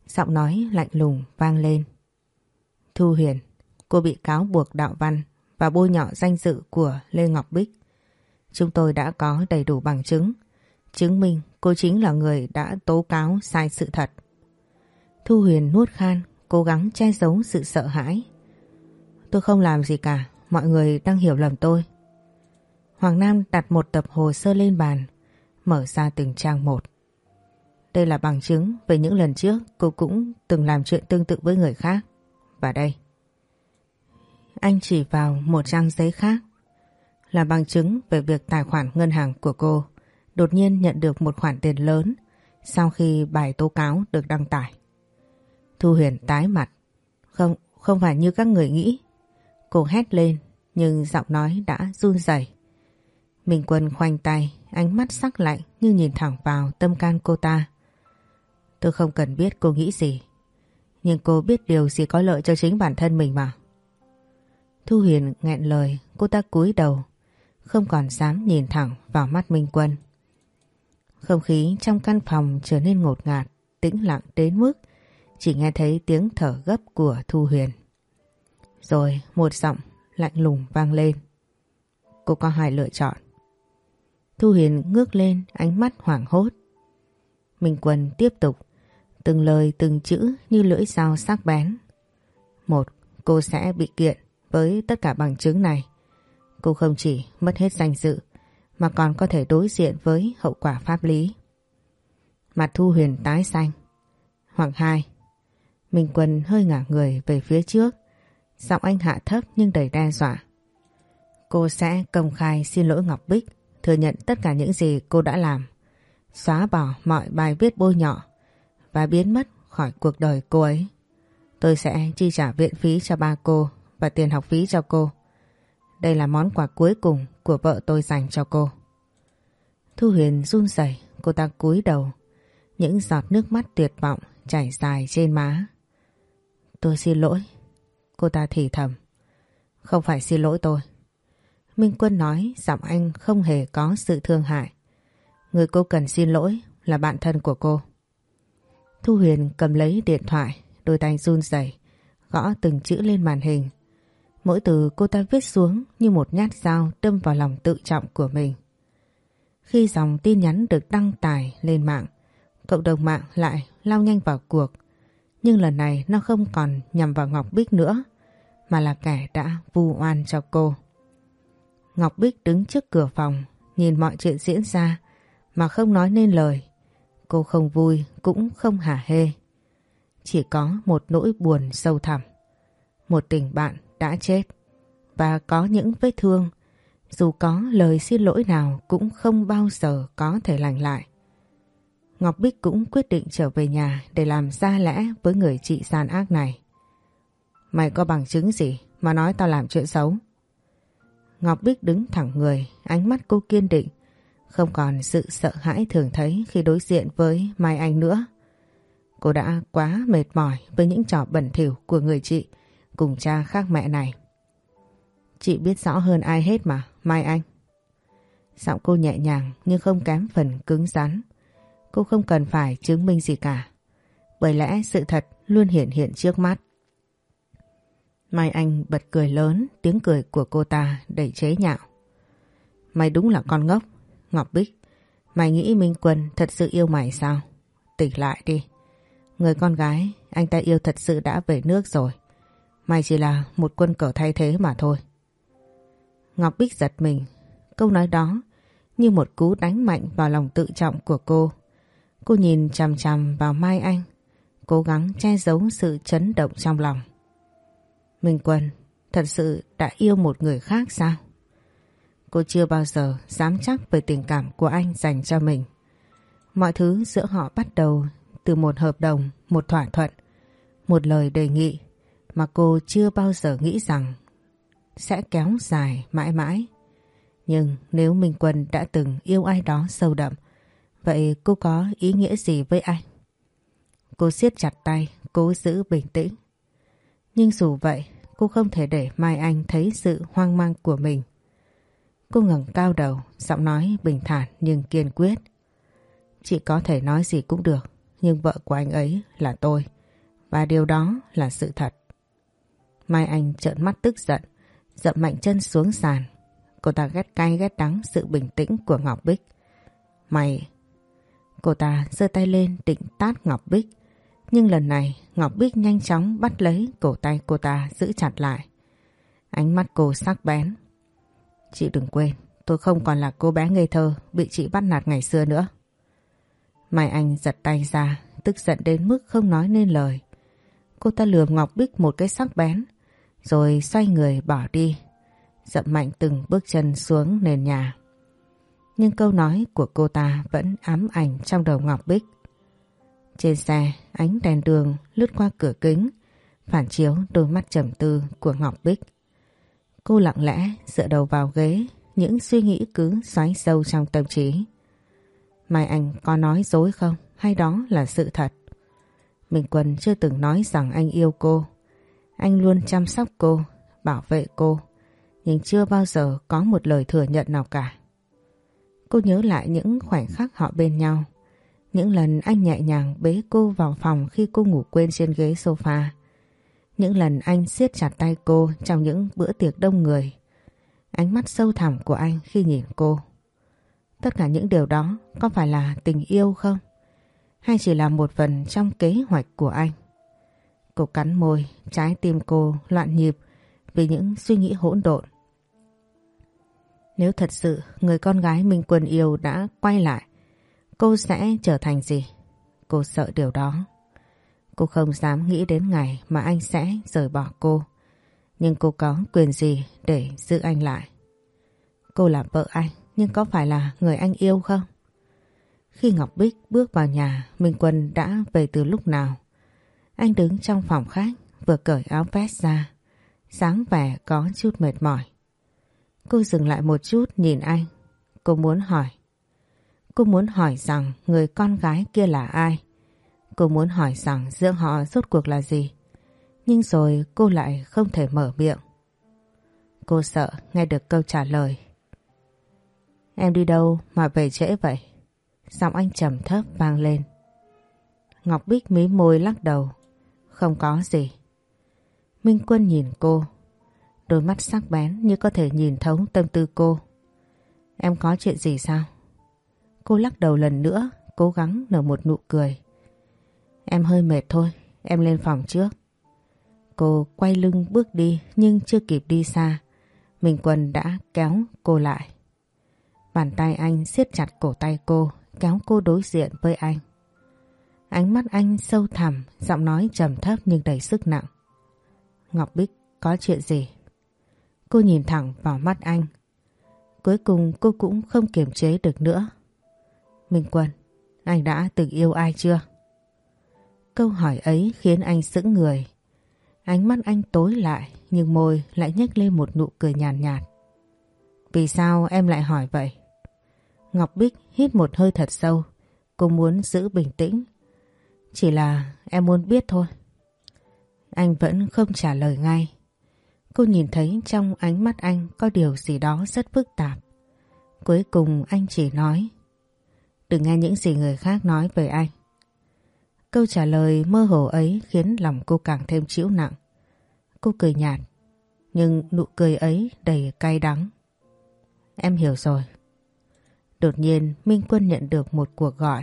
Giọng nói lạnh lùng vang lên. Thu Huyền, cô bị cáo buộc đạo văn và bôi nhọ danh dự của Lê Ngọc Bích. Chúng tôi đã có đầy đủ bằng chứng, chứng minh cô chính là người đã tố cáo sai sự thật. Thu Huyền nuốt khan, cố gắng che giấu sự sợ hãi. Tôi không làm gì cả, mọi người đang hiểu lầm tôi. Hoàng Nam đặt một tập hồ sơ lên bàn, mở ra từng trang một. Đây là bằng chứng về những lần trước cô cũng từng làm chuyện tương tự với người khác. Và đây. Anh chỉ vào một trang giấy khác là bằng chứng về việc tài khoản ngân hàng của cô đột nhiên nhận được một khoản tiền lớn sau khi bài tố cáo được đăng tải. Thu Huyền tái mặt. Không, không phải như các người nghĩ. Cô hét lên nhưng giọng nói đã run rẩy. Minh Quân khoanh tay, ánh mắt sắc lạnh như nhìn thẳng vào tâm can cô ta. Tôi không cần biết cô nghĩ gì, nhưng cô biết điều gì có lợi cho chính bản thân mình mà. Thu Huyền nghẹn lời, cô ta cúi đầu, không còn dám nhìn thẳng vào mắt Minh Quân. Không khí trong căn phòng trở nên ngột ngạt, tĩnh lặng đến mức chỉ nghe thấy tiếng thở gấp của Thu Huyền. Rồi một giọng lạnh lùng vang lên. Cô có hai lựa chọn. Thu Huyền ngước lên ánh mắt hoảng hốt. Minh Quân tiếp tục, từng lời từng chữ như lưỡi dao sắc bén. Một, cô sẽ bị kiện với tất cả bằng chứng này. Cô không chỉ mất hết danh dự mà còn có thể đối diện với hậu quả pháp lý. Mặt Thu Huyền tái xanh. Hoặc hai, Minh Quân hơi ngả người về phía trước Giọng anh hạ thấp nhưng đầy đe dọa. Cô sẽ công khai xin lỗi Ngọc Bích, thừa nhận tất cả những gì cô đã làm, xóa bỏ mọi bài viết bôi nhọ và biến mất khỏi cuộc đời cô ấy. Tôi sẽ chi trả viện phí cho ba cô và tiền học phí cho cô. Đây là món quà cuối cùng của vợ tôi dành cho cô. Thu Huyền run rẩy, cô ta cúi đầu, những giọt nước mắt tuyệt vọng chảy dài trên má. Tôi xin lỗi, Cô ta thì thầm. Không phải xin lỗi tôi. Minh Quân nói giọng anh không hề có sự thương hại. Người cô cần xin lỗi là bạn thân của cô. Thu Huyền cầm lấy điện thoại, đôi tay run rẩy, gõ từng chữ lên màn hình. Mỗi từ cô ta viết xuống như một nhát dao đâm vào lòng tự trọng của mình. Khi dòng tin nhắn được đăng tải lên mạng, cộng đồng mạng lại lao nhanh vào cuộc. Nhưng lần này nó không còn nhằm vào Ngọc Bích nữa, mà là kẻ đã vu oan cho cô. Ngọc Bích đứng trước cửa phòng, nhìn mọi chuyện diễn ra mà không nói nên lời. Cô không vui cũng không hả hê. Chỉ có một nỗi buồn sâu thẳm. Một tình bạn đã chết và có những vết thương dù có lời xin lỗi nào cũng không bao giờ có thể lành lại. Ngọc Bích cũng quyết định trở về nhà để làm ra lẽ với người chị gian ác này. Mày có bằng chứng gì mà nói tao làm chuyện xấu? Ngọc Bích đứng thẳng người, ánh mắt cô kiên định, không còn sự sợ hãi thường thấy khi đối diện với Mai Anh nữa. Cô đã quá mệt mỏi với những trò bẩn thỉu của người chị cùng cha khác mẹ này. Chị biết rõ hơn ai hết mà, Mai Anh. Giọng cô nhẹ nhàng nhưng không kém phần cứng rắn. Cô không cần phải chứng minh gì cả. Bởi lẽ sự thật luôn hiện hiện trước mắt. Mai Anh bật cười lớn, tiếng cười của cô ta đầy chế nhạo. Mày đúng là con ngốc, Ngọc Bích. Mày nghĩ Minh Quân thật sự yêu mày sao? Tỉnh lại đi. Người con gái, anh ta yêu thật sự đã về nước rồi. Mày chỉ là một quân cờ thay thế mà thôi. Ngọc Bích giật mình. Câu nói đó như một cú đánh mạnh vào lòng tự trọng của cô. Cô nhìn chằm chằm vào Mai Anh, cố gắng che giấu sự chấn động trong lòng. Minh Quân thật sự đã yêu một người khác sao? Cô chưa bao giờ dám chắc về tình cảm của anh dành cho mình. Mọi thứ giữa họ bắt đầu từ một hợp đồng, một thỏa thuận, một lời đề nghị mà cô chưa bao giờ nghĩ rằng sẽ kéo dài mãi mãi. Nhưng nếu Minh Quân đã từng yêu ai đó sâu đậm, vậy cô có ý nghĩa gì với anh? Cô siết chặt tay, cố giữ bình tĩnh. Nhưng dù vậy, cô không thể để Mai Anh thấy sự hoang mang của mình. Cô ngẩng cao đầu, giọng nói bình thản nhưng kiên quyết. Chị có thể nói gì cũng được, nhưng vợ của anh ấy là tôi. Và điều đó là sự thật. Mai Anh trợn mắt tức giận, dậm mạnh chân xuống sàn. Cô ta ghét cay ghét đắng sự bình tĩnh của Ngọc Bích. Mày... Cô ta giơ tay lên định tát Ngọc Bích. Nhưng lần này Ngọc Bích nhanh chóng bắt lấy cổ tay cô ta giữ chặt lại. Ánh mắt cô sắc bén. Chị đừng quên, tôi không còn là cô bé ngây thơ bị chị bắt nạt ngày xưa nữa. Mai Anh giật tay ra, tức giận đến mức không nói nên lời. Cô ta lườm Ngọc Bích một cái sắc bén, rồi xoay người bỏ đi, dậm mạnh từng bước chân xuống nền nhà. Nhưng câu nói của cô ta vẫn ám ảnh trong đầu Ngọc Bích. Trên xe, ánh đèn đường lướt qua cửa kính, phản chiếu đôi mắt trầm tư của Ngọc Bích. Cô lặng lẽ dựa đầu vào ghế, những suy nghĩ cứ xoáy sâu trong tâm trí. Mai anh có nói dối không hay đó là sự thật? Minh Quân chưa từng nói rằng anh yêu cô. Anh luôn chăm sóc cô, bảo vệ cô, nhưng chưa bao giờ có một lời thừa nhận nào cả. Cô nhớ lại những khoảnh khắc họ bên nhau. Những lần anh nhẹ nhàng bế cô vào phòng khi cô ngủ quên trên ghế sofa. Những lần anh siết chặt tay cô trong những bữa tiệc đông người. Ánh mắt sâu thẳm của anh khi nhìn cô. Tất cả những điều đó có phải là tình yêu không? Hay chỉ là một phần trong kế hoạch của anh? Cô cắn môi, trái tim cô loạn nhịp vì những suy nghĩ hỗn độn. Nếu thật sự người con gái Minh Quân yêu đã quay lại, cô sẽ trở thành gì? Cô sợ điều đó. Cô không dám nghĩ đến ngày mà anh sẽ rời bỏ cô. Nhưng cô có quyền gì để giữ anh lại? Cô là vợ anh, nhưng có phải là người anh yêu không? Khi Ngọc Bích bước vào nhà, Minh Quân đã về từ lúc nào? Anh đứng trong phòng khách, vừa cởi áo vest ra, sáng vẻ có chút mệt mỏi. Cô dừng lại một chút, nhìn anh. Cô muốn hỏi. Cô muốn hỏi rằng người con gái kia là ai? Cô muốn hỏi rằng giữa họ rốt cuộc là gì? Nhưng rồi cô lại không thể mở miệng. Cô sợ nghe được câu trả lời. Em đi đâu mà về trễ vậy? Giọng anh trầm thấp vang lên. Ngọc Bích mí môi lắc đầu. Không có gì. Minh Quân nhìn cô. Đôi mắt sắc bén như có thể nhìn thấu tâm tư cô. Em có chuyện gì sao? Cô lắc đầu lần nữa, cố gắng nở một nụ cười. Em hơi mệt thôi, em lên phòng trước. Cô quay lưng bước đi nhưng chưa kịp đi xa. Minh Quân đã kéo cô lại. Bàn tay anh siết chặt cổ tay cô, kéo cô đối diện với anh. Ánh mắt anh sâu thẳm, giọng nói trầm thấp nhưng đầy sức nặng. Ngọc Bích, có chuyện gì? Cô nhìn thẳng vào mắt anh. Cuối cùng cô cũng không kiềm chế được nữa. Minh Quân, anh đã từng yêu ai chưa? Câu hỏi ấy khiến anh sững người. Ánh mắt anh tối lại nhưng môi lại nhếch lên một nụ cười nhàn nhạt, nhạt. Vì sao em lại hỏi vậy? Ngọc Bích hít một hơi thật sâu. Cô muốn giữ bình tĩnh. Chỉ là em muốn biết thôi. Anh vẫn không trả lời ngay. Cô nhìn thấy trong ánh mắt anh có điều gì đó rất phức tạp. Cuối cùng anh chỉ nói Đừng nghe những gì người khác nói về anh. Câu trả lời mơ hồ ấy khiến lòng cô càng thêm chịu nặng. Cô cười nhạt, nhưng nụ cười ấy đầy cay đắng. Em hiểu rồi. Đột nhiên Minh Quân nhận được một cuộc gọi.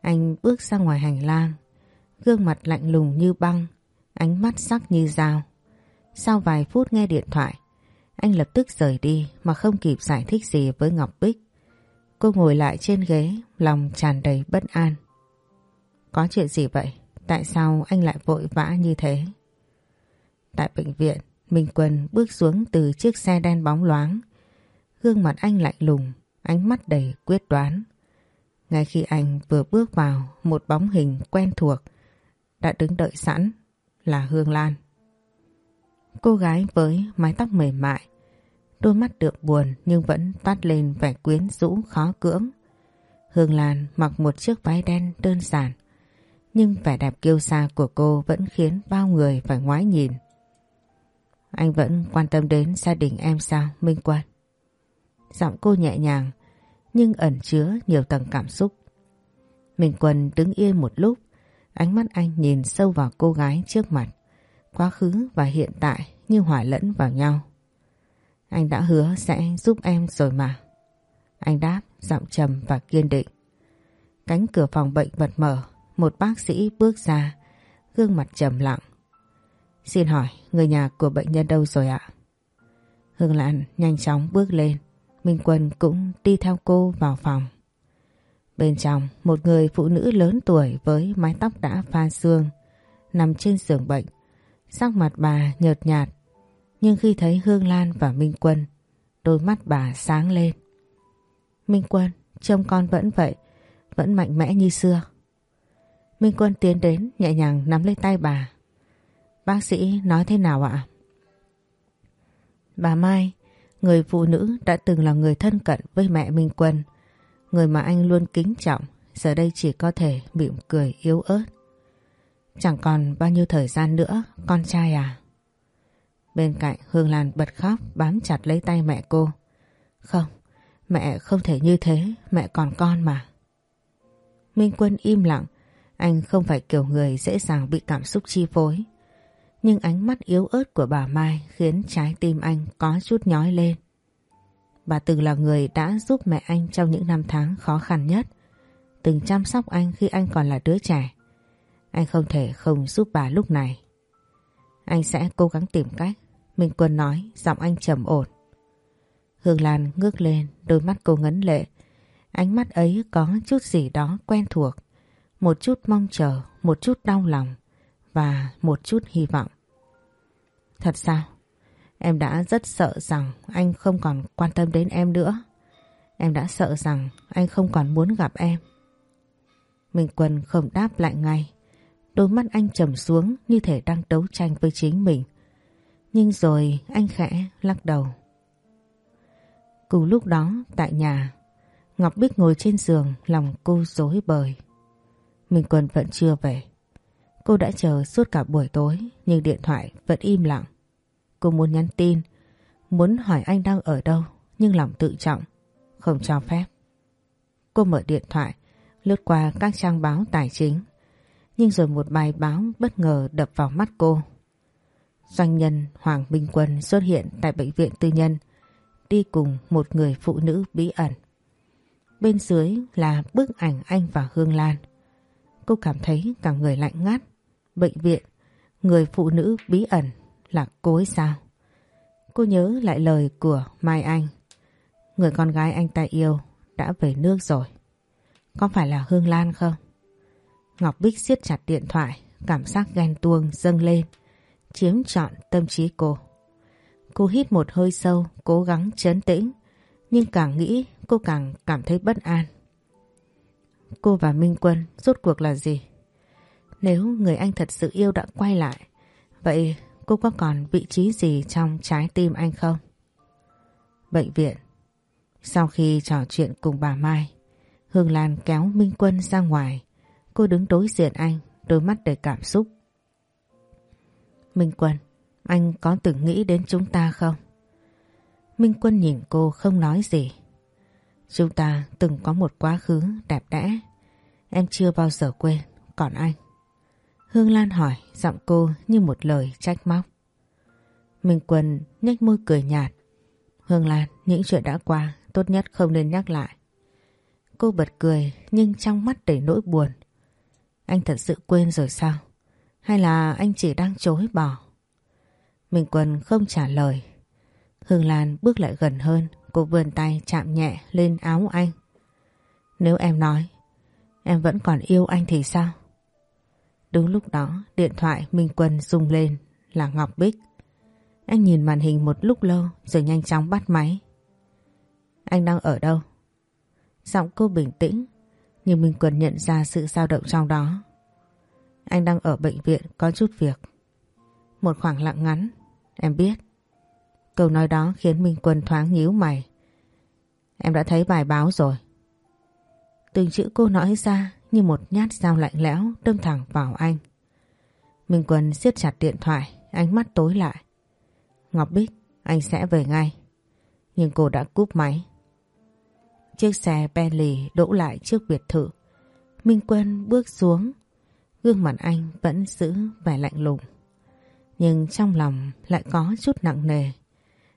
Anh bước ra ngoài hành lang, gương mặt lạnh lùng như băng, ánh mắt sắc như dao. Sau vài phút nghe điện thoại, anh lập tức rời đi mà không kịp giải thích gì với Ngọc Bích. Cô ngồi lại trên ghế, lòng tràn đầy bất an. Có chuyện gì vậy? Tại sao anh lại vội vã như thế? Tại bệnh viện, Minh Quân bước xuống từ chiếc xe đen bóng loáng. Gương mặt anh lạnh lùng, ánh mắt đầy quyết đoán. Ngay khi anh vừa bước vào, một bóng hình quen thuộc đã đứng đợi sẵn là Hương Lan. Cô gái với mái tóc mềm mại, đôi mắt được buồn nhưng vẫn toát lên vẻ quyến rũ khó cưỡng. Hương Lan mặc một chiếc váy đen đơn giản, nhưng vẻ đẹp kiêu sa của cô vẫn khiến bao người phải ngoái nhìn. Anh vẫn quan tâm đến gia đình em sao, Minh Quân? Giọng cô nhẹ nhàng, nhưng ẩn chứa nhiều tầng cảm xúc. Minh Quân đứng yên một lúc, ánh mắt anh nhìn sâu vào cô gái trước mặt. Quá khứ và hiện tại như hòa lẫn vào nhau. Anh đã hứa sẽ giúp em rồi mà. Anh đáp giọng trầm và kiên định. Cánh cửa phòng bệnh bật mở, một bác sĩ bước ra, gương mặt trầm lặng. Xin hỏi, người nhà của bệnh nhân đâu rồi ạ? Hương Lan nhanh chóng bước lên, Minh Quân cũng đi theo cô vào phòng. Bên trong, một người phụ nữ lớn tuổi với mái tóc đã pha xương, nằm trên giường bệnh. Sắc mặt bà nhợt nhạt, nhưng khi thấy Hương Lan và Minh Quân, đôi mắt bà sáng lên. Minh Quân, trông con vẫn vậy, vẫn mạnh mẽ như xưa. Minh Quân tiến đến nhẹ nhàng nắm lấy tay bà. Bác sĩ nói thế nào ạ? Bà Mai, người phụ nữ đã từng là người thân cận với mẹ Minh Quân, người mà anh luôn kính trọng, giờ đây chỉ có thể mỉm cười yếu ớt. Chẳng còn bao nhiêu thời gian nữa, con trai à? Bên cạnh Hương Lan bật khóc bám chặt lấy tay mẹ cô. Không, mẹ không thể như thế, mẹ còn con mà. Minh Quân im lặng, anh không phải kiểu người dễ dàng bị cảm xúc chi phối. Nhưng ánh mắt yếu ớt của bà Mai khiến trái tim anh có chút nhói lên. Bà từng là người đã giúp mẹ anh trong những năm tháng khó khăn nhất, từng chăm sóc anh khi anh còn là đứa trẻ. Anh không thể không giúp bà lúc này. Anh sẽ cố gắng tìm cách, Minh Quân nói, giọng anh trầm ổn. Hương Lan ngước lên, đôi mắt cô ngấn lệ. Ánh mắt ấy có chút gì đó quen thuộc, một chút mong chờ, một chút đau lòng và một chút hy vọng. Thật sao? Em đã rất sợ rằng anh không còn quan tâm đến em nữa. Em đã sợ rằng anh không còn muốn gặp em. Minh Quân không đáp lại ngay. Đôi mắt anh trầm xuống như thể đang đấu tranh với chính mình. Nhưng rồi anh khẽ lắc đầu. Cùng lúc đó tại nhà, Ngọc Bích ngồi trên giường lòng cô dối bời. Mình quần vẫn chưa về. Cô đã chờ suốt cả buổi tối nhưng điện thoại vẫn im lặng. Cô muốn nhắn tin, muốn hỏi anh đang ở đâu nhưng lòng tự trọng, không cho phép. Cô mở điện thoại, lướt qua các trang báo tài chính. Nhưng rồi một bài báo bất ngờ đập vào mắt cô. Doanh nhân Hoàng Minh Quân xuất hiện tại bệnh viện tư nhân đi cùng một người phụ nữ bí ẩn. Bên dưới là bức ảnh anh và Hương Lan. Cô cảm thấy cả người lạnh ngắt. Bệnh viện, người phụ nữ bí ẩn là cô ấy sao? Cô nhớ lại lời của Mai Anh. Người con gái anh ta yêu đã về nước rồi. Có phải là Hương Lan không? Ngọc Bích siết chặt điện thoại, cảm giác ghen tuông dâng lên, chiếm trọn tâm trí cô. Cô hít một hơi sâu, cố gắng chấn tĩnh, nhưng càng nghĩ cô càng cảm thấy bất an. Cô và Minh Quân rốt cuộc là gì? Nếu người anh thật sự yêu đã quay lại, vậy cô có còn vị trí gì trong trái tim anh không? Bệnh viện Sau khi trò chuyện cùng bà Mai, Hương Lan kéo Minh Quân ra ngoài. Cô đứng đối diện anh, đôi mắt đầy cảm xúc. Minh Quân, anh có từng nghĩ đến chúng ta không? Minh Quân nhìn cô không nói gì. Chúng ta từng có một quá khứ đẹp đẽ. Em chưa bao giờ quên, còn anh. Hương Lan hỏi, giọng cô như một lời trách móc. Minh Quân nhếch môi cười nhạt. Hương Lan, những chuyện đã qua, tốt nhất không nên nhắc lại. Cô bật cười nhưng trong mắt đầy nỗi buồn. Anh thật sự quên rồi sao? Hay là anh chỉ đang chối bỏ? Minh Quân không trả lời. Hương Lan bước lại gần hơn, cô vươn tay chạm nhẹ lên áo anh. Nếu em nói, em vẫn còn yêu anh thì sao? Đúng lúc đó, điện thoại Minh Quân rung lên, là Ngọc Bích. Anh nhìn màn hình một lúc lâu rồi nhanh chóng bắt máy. Anh đang ở đâu? Giọng cô bình tĩnh nhưng Minh Quân nhận ra sự dao động trong đó. Anh đang ở bệnh viện có chút việc. Một khoảng lặng ngắn, em biết. Câu nói đó khiến Minh Quân thoáng nhíu mày. Em đã thấy bài báo rồi. Từng chữ cô nói ra như một nhát dao lạnh lẽo đâm thẳng vào anh. Minh Quân siết chặt điện thoại, ánh mắt tối lại. Ngọc Bích, anh sẽ về ngay. Nhưng cô đã cúp máy. Chiếc xe Bentley đỗ lại trước biệt thự. Minh Quân bước xuống. Gương mặt anh vẫn giữ vẻ lạnh lùng. Nhưng trong lòng lại có chút nặng nề.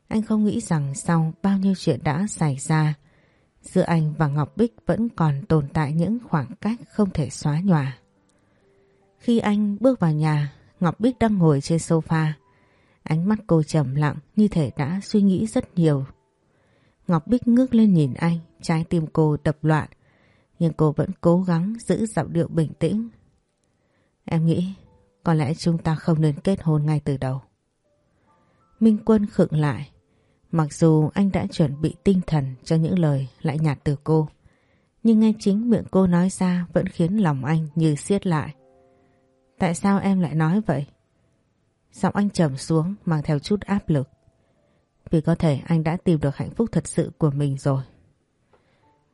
Anh không nghĩ rằng sau bao nhiêu chuyện đã xảy ra, giữa anh và Ngọc Bích vẫn còn tồn tại những khoảng cách không thể xóa nhòa. Khi anh bước vào nhà, Ngọc Bích đang ngồi trên sofa. Ánh mắt cô trầm lặng như thể đã suy nghĩ rất nhiều. Ngọc Bích ngước lên nhìn anh, trái tim cô đập loạn. Nhưng cô vẫn cố gắng giữ giọng điệu bình tĩnh. Em nghĩ có lẽ chúng ta không nên kết hôn ngay từ đầu. Minh Quân khựng lại. Mặc dù anh đã chuẩn bị tinh thần cho những lời lại nhạt từ cô. Nhưng ngay chính miệng cô nói ra vẫn khiến lòng anh như siết lại. Tại sao em lại nói vậy? Giọng anh trầm xuống mang theo chút áp lực. Vì có thể anh đã tìm được hạnh phúc thật sự của mình rồi.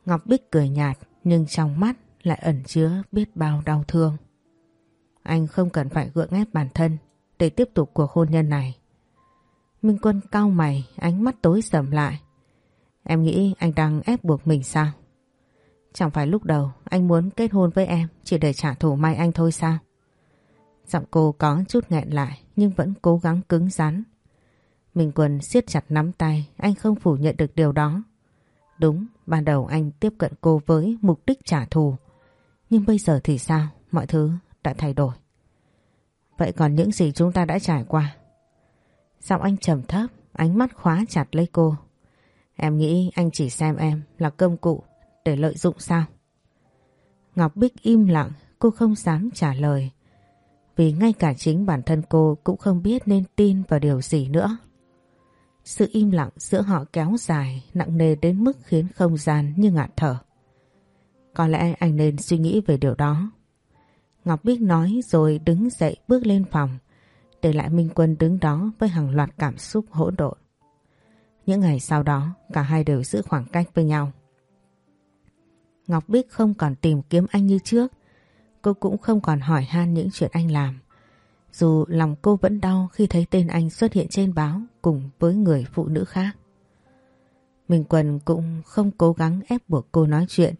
Ngọc Bích cười nhạt nhưng trong mắt lại ẩn chứa biết bao đau thương. Anh không cần phải gượng ép bản thân để tiếp tục cuộc hôn nhân này. Minh Quân cau mày, ánh mắt tối sầm lại. Em nghĩ anh đang ép buộc mình sao? Chẳng phải lúc đầu anh muốn kết hôn với em chỉ để trả thù Mai Anh thôi sao? Giọng cô có chút nghẹn lại nhưng vẫn cố gắng cứng rắn. Minh Quân siết chặt nắm tay, anh không phủ nhận được điều đó. Đúng, ban đầu anh tiếp cận cô với mục đích trả thù. Nhưng bây giờ thì sao? Mọi thứ đã thay đổi. Vậy còn những gì chúng ta đã trải qua? Giọng anh trầm thấp, ánh mắt khóa chặt lấy cô. Em nghĩ anh chỉ xem em là công cụ để lợi dụng sao? Ngọc Bích im lặng, cô không dám trả lời. Vì ngay cả chính bản thân cô cũng không biết nên tin vào điều gì nữa. Sự im lặng giữa họ kéo dài, nặng nề đến mức khiến không gian như ngạt thở. Có lẽ anh nên suy nghĩ về điều đó. Ngọc Bích nói rồi đứng dậy bước lên phòng, để lại Minh Quân đứng đó với hàng loạt cảm xúc hỗn độn. Những ngày sau đó, cả hai đều giữ khoảng cách với nhau. Ngọc Bích không còn tìm kiếm anh như trước, cô cũng không còn hỏi han những chuyện anh làm. Dù lòng cô vẫn đau khi thấy tên anh xuất hiện trên báo cùng với người phụ nữ khác. Minh Quân cũng không cố gắng ép buộc cô nói chuyện.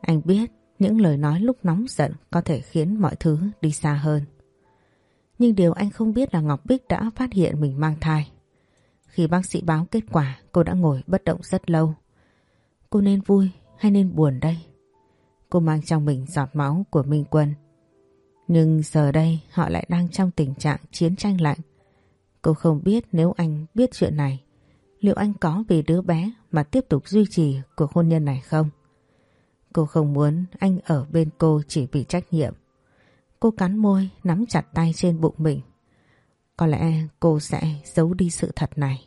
Anh biết những lời nói lúc nóng giận có thể khiến mọi thứ đi xa hơn. Nhưng điều anh không biết là Ngọc Bích đã phát hiện mình mang thai. Khi bác sĩ báo kết quả, cô đã ngồi bất động rất lâu. Cô nên vui hay nên buồn đây? Cô mang trong mình giọt máu của Minh Quân. Nhưng giờ đây họ lại đang trong tình trạng chiến tranh lạnh. Cô không biết nếu anh biết chuyện này, liệu anh có vì đứa bé mà tiếp tục duy trì cuộc hôn nhân này không? Cô không muốn anh ở bên cô chỉ vì trách nhiệm. Cô cắn môi, nắm chặt tay trên bụng mình. Có lẽ cô sẽ giấu đi sự thật này.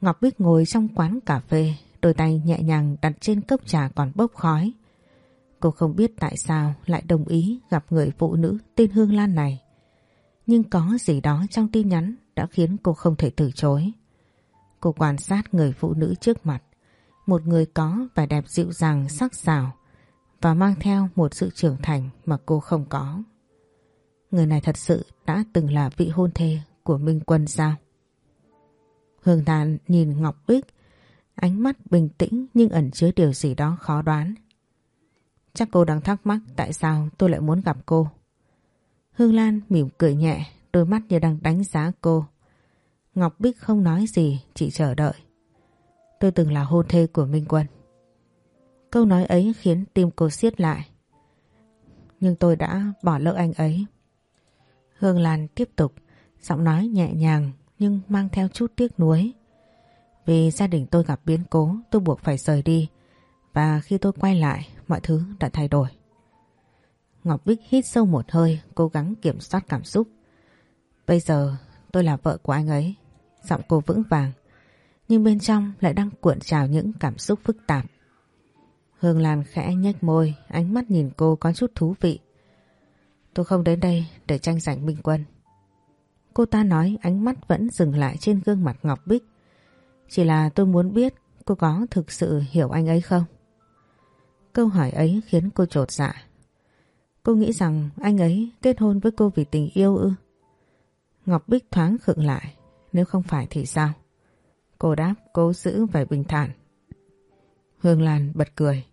Ngọc Bích ngồi trong quán cà phê, đôi tay nhẹ nhàng đặt trên cốc trà còn bốc khói. Cô không biết tại sao lại đồng ý gặp người phụ nữ tên Hương Lan này. Nhưng có gì đó trong tin nhắn đã khiến cô không thể từ chối. Cô quan sát người phụ nữ trước mặt. Một người có vẻ đẹp dịu dàng sắc sảo và mang theo một sự trưởng thành mà cô không có. Người này thật sự đã từng là vị hôn thê của Minh Quân sao? Hương Lan nhìn Ngọc Bích, ánh mắt bình tĩnh nhưng ẩn chứa điều gì đó khó đoán. Chắc cô đang thắc mắc tại sao tôi lại muốn gặp cô. Hương Lan mỉm cười nhẹ, đôi mắt như đang đánh giá cô. Ngọc Bích không nói gì, chỉ chờ đợi. Tôi từng là hôn thê của Minh Quân. Câu nói ấy khiến tim cô siết lại. Nhưng tôi đã bỏ lỡ anh ấy. Hương Lan tiếp tục, giọng nói nhẹ nhàng nhưng mang theo chút tiếc nuối. Vì gia đình tôi gặp biến cố, tôi buộc phải rời đi. Và khi tôi quay lại, mọi thứ đã thay đổi. Ngọc Bích hít sâu một hơi, cố gắng kiểm soát cảm xúc. Bây giờ tôi là vợ của anh ấy. Giọng cô vững vàng. Nhưng bên trong lại đang cuộn trào những cảm xúc phức tạp. Hương Lan khẽ nhếch môi, ánh mắt nhìn cô có chút thú vị. Tôi không đến đây để tranh giành Minh Quân. Cô ta nói ánh mắt vẫn dừng lại trên gương mặt Ngọc Bích. Chỉ là tôi muốn biết cô có thực sự hiểu anh ấy không? Câu hỏi ấy khiến cô trột dạ. Cô nghĩ rằng anh ấy kết hôn với cô vì tình yêu ư? Ngọc Bích thoáng khựng lại. Nếu không phải thì sao? Cô đáp cố giữ vẻ bình thản. Hương Lan bật cười.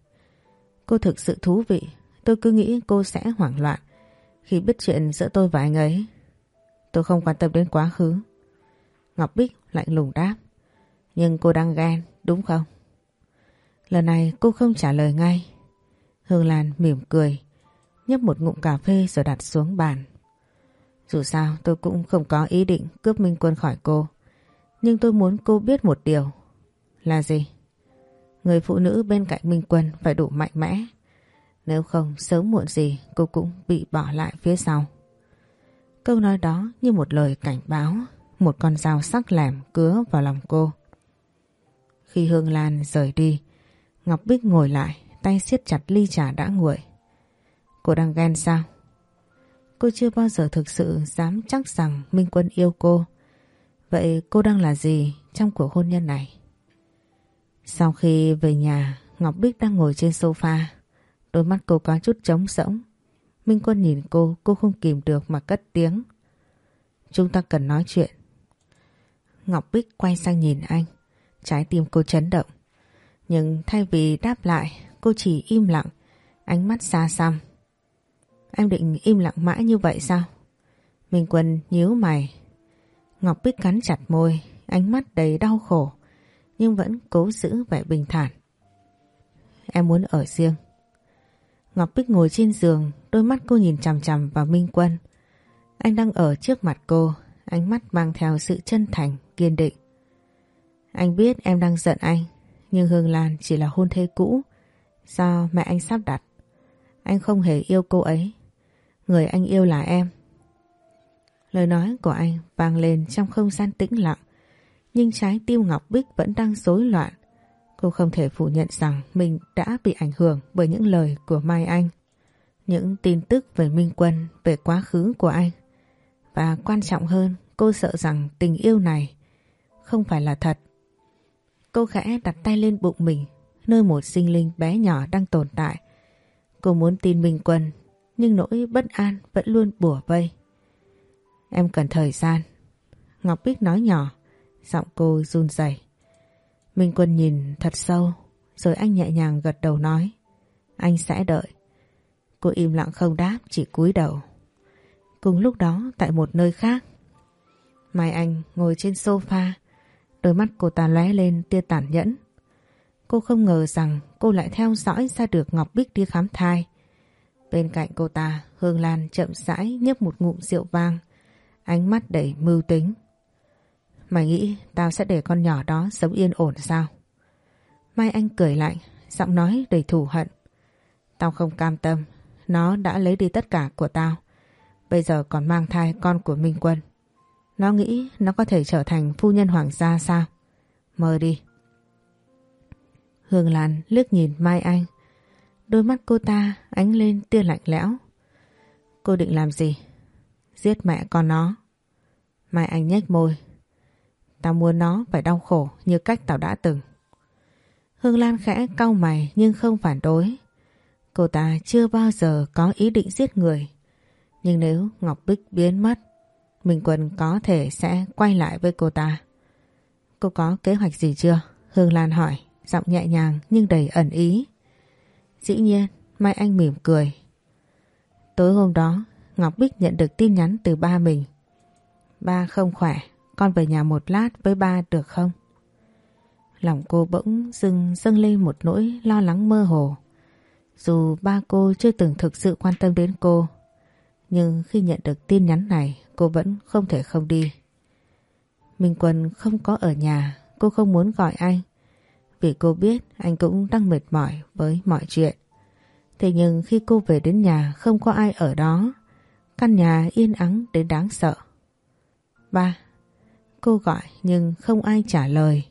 Cô thực sự thú vị. Tôi cứ nghĩ cô sẽ hoảng loạn khi biết chuyện giữa tôi và anh ấy. Tôi không quan tâm đến quá khứ. Ngọc Bích lạnh lùng đáp. Nhưng cô đang ghen, đúng không? Lần này cô không trả lời ngay. Hương Lan mỉm cười, nhấp một ngụm cà phê rồi đặt xuống bàn. Dù sao tôi cũng không có ý định cướp Minh Quân khỏi cô. Nhưng tôi muốn cô biết một điều. Là gì? Người phụ nữ bên cạnh Minh Quân phải đủ mạnh mẽ. Nếu không sớm muộn gì cô cũng bị bỏ lại phía sau. Câu nói đó như một lời cảnh báo, một con dao sắc lẻm cứa vào lòng cô. Khi Hương Lan rời đi, Ngọc Bích ngồi lại, tay siết chặt ly trà đã nguội. Cô đang ghen sao? Cô chưa bao giờ thực sự dám chắc rằng Minh Quân yêu cô. Vậy cô đang là gì trong cuộc hôn nhân này? Sau khi về nhà, Ngọc Bích đang ngồi trên sofa. Đôi mắt cô có chút trống rỗng. Minh Quân nhìn cô, cô không kìm được mà cất tiếng. Chúng ta cần nói chuyện. Ngọc Bích quay sang nhìn anh. Trái tim cô chấn động. Nhưng thay vì đáp lại, cô chỉ im lặng, ánh mắt xa xăm. Em định im lặng mãi như vậy sao? Minh Quân nhíu mày. Ngọc Bích cắn chặt môi, ánh mắt đầy đau khổ, nhưng vẫn cố giữ vẻ bình thản. Em muốn ở riêng. Ngọc Bích ngồi trên giường, đôi mắt cô nhìn chằm chằm vào Minh Quân. Anh đang ở trước mặt cô, ánh mắt mang theo sự chân thành, kiên định. Anh biết em đang giận anh, nhưng Hương Lan chỉ là hôn thê cũ do mẹ anh sắp đặt. Anh không hề yêu cô ấy. Người anh yêu là em. Lời nói của anh vang lên trong không gian tĩnh lặng. Nhưng trái tim Ngọc Bích vẫn đang rối loạn. Cô không thể phủ nhận rằng mình đã bị ảnh hưởng bởi những lời của Mai Anh. Những tin tức về Minh Quân, về quá khứ của anh. Và quan trọng hơn, cô sợ rằng tình yêu này không phải là thật. Cô khẽ đặt tay lên bụng mình, nơi một sinh linh bé nhỏ đang tồn tại. Cô muốn tin Minh Quân, nhưng nỗi bất an vẫn luôn bủa vây. Em cần thời gian. Ngọc Bích nói nhỏ, giọng cô run rẩy. Minh Quân nhìn thật sâu, rồi anh nhẹ nhàng gật đầu nói. Anh sẽ đợi. Cô im lặng không đáp, chỉ cúi đầu. Cùng lúc đó, tại một nơi khác, Mai Anh ngồi trên sofa, đôi mắt cô ta lóe lên tia tản nhẫn. Cô không ngờ rằng cô lại theo dõi ra được Ngọc Bích đi khám thai. Bên cạnh cô ta, Hương Lan chậm rãi nhấp một ngụm rượu vang, ánh mắt đầy mưu tính. Mày nghĩ tao sẽ để con nhỏ đó sống yên ổn sao? Mai Anh cười lạnh, giọng nói đầy thù hận. Tao không cam tâm, nó đã lấy đi tất cả của tao. Bây giờ còn mang thai con của Minh Quân. Nó nghĩ nó có thể trở thành phu nhân hoàng gia sao? Mơ đi. Hương Lan liếc nhìn Mai Anh. Đôi mắt cô ta ánh lên tia lạnh lẽo. Cô định làm gì? Giết mẹ con nó. Mai Anh nhếch môi. Tao muốn nó phải đau khổ như cách tao đã từng. Hương Lan khẽ cau mày nhưng không phản đối. Cô ta chưa bao giờ có ý định giết người. Nhưng nếu Ngọc Bích biến mất, Minh Quân có thể sẽ quay lại với cô ta. Cô có kế hoạch gì chưa? Hương Lan hỏi, giọng nhẹ nhàng nhưng đầy ẩn ý. Dĩ nhiên, Mai Anh mỉm cười. Tối hôm đó, Ngọc Bích nhận được tin nhắn từ ba mình. Ba không khỏe, con về nhà một lát với ba được không? Lòng cô bỗng dưng dâng lên một nỗi lo lắng mơ hồ. Dù ba cô chưa từng thực sự quan tâm đến cô, nhưng khi nhận được tin nhắn này cô vẫn không thể không đi. Minh Quân không có ở nhà, cô không muốn gọi anh. Vì cô biết anh cũng đang mệt mỏi với mọi chuyện. Thế nhưng khi cô về đến nhà không có ai ở đó, căn nhà yên ắng đến đáng sợ. Ba. Cô gọi nhưng không ai trả lời.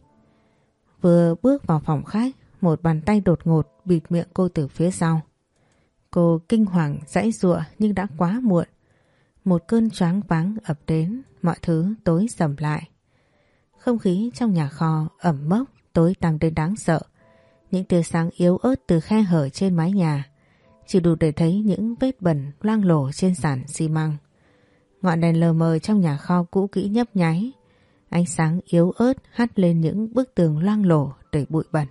Vừa bước vào phòng khách, một bàn tay đột ngột bịt miệng cô từ phía sau. Cô kinh hoàng dãy giụa nhưng đã quá muộn. Một cơn choáng váng ập đến, mọi thứ tối sầm lại. Không khí trong nhà kho ẩm mốc, tối tăm đến đáng sợ. Những tia sáng yếu ớt từ khe hở trên mái nhà chỉ đủ để thấy những vết bẩn loang lổ trên sàn xi măng. Ngọn đèn lờ mờ trong nhà kho cũ kỹ nhấp nháy, ánh sáng yếu ớt hắt lên những bức tường loang lổ đầy bụi bẩn.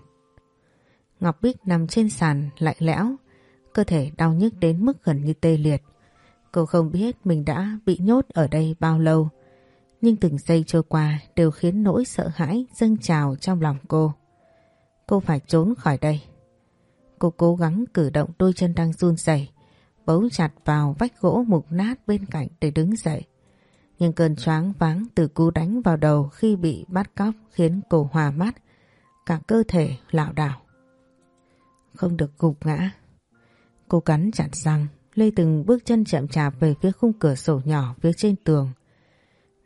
Ngọc Bích nằm trên sàn lạnh lẽo, cơ thể đau nhức đến mức gần như tê liệt. Cô không biết mình đã bị nhốt ở đây bao lâu, nhưng từng giây trôi qua đều khiến nỗi sợ hãi dâng trào trong lòng cô. Cô phải trốn khỏi đây. Cô cố gắng cử động đôi chân đang run rẩy, bấu chặt vào vách gỗ mục nát bên cạnh để đứng dậy. Nhưng cơn choáng váng từ cú đánh vào đầu khi bị bắt cóc khiến cô hòa mắt, cả cơ thể lảo đảo. Không được gục ngã. Cô cắn chặt răng, lê từng bước chân chậm chạp về phía khung cửa sổ nhỏ phía trên tường.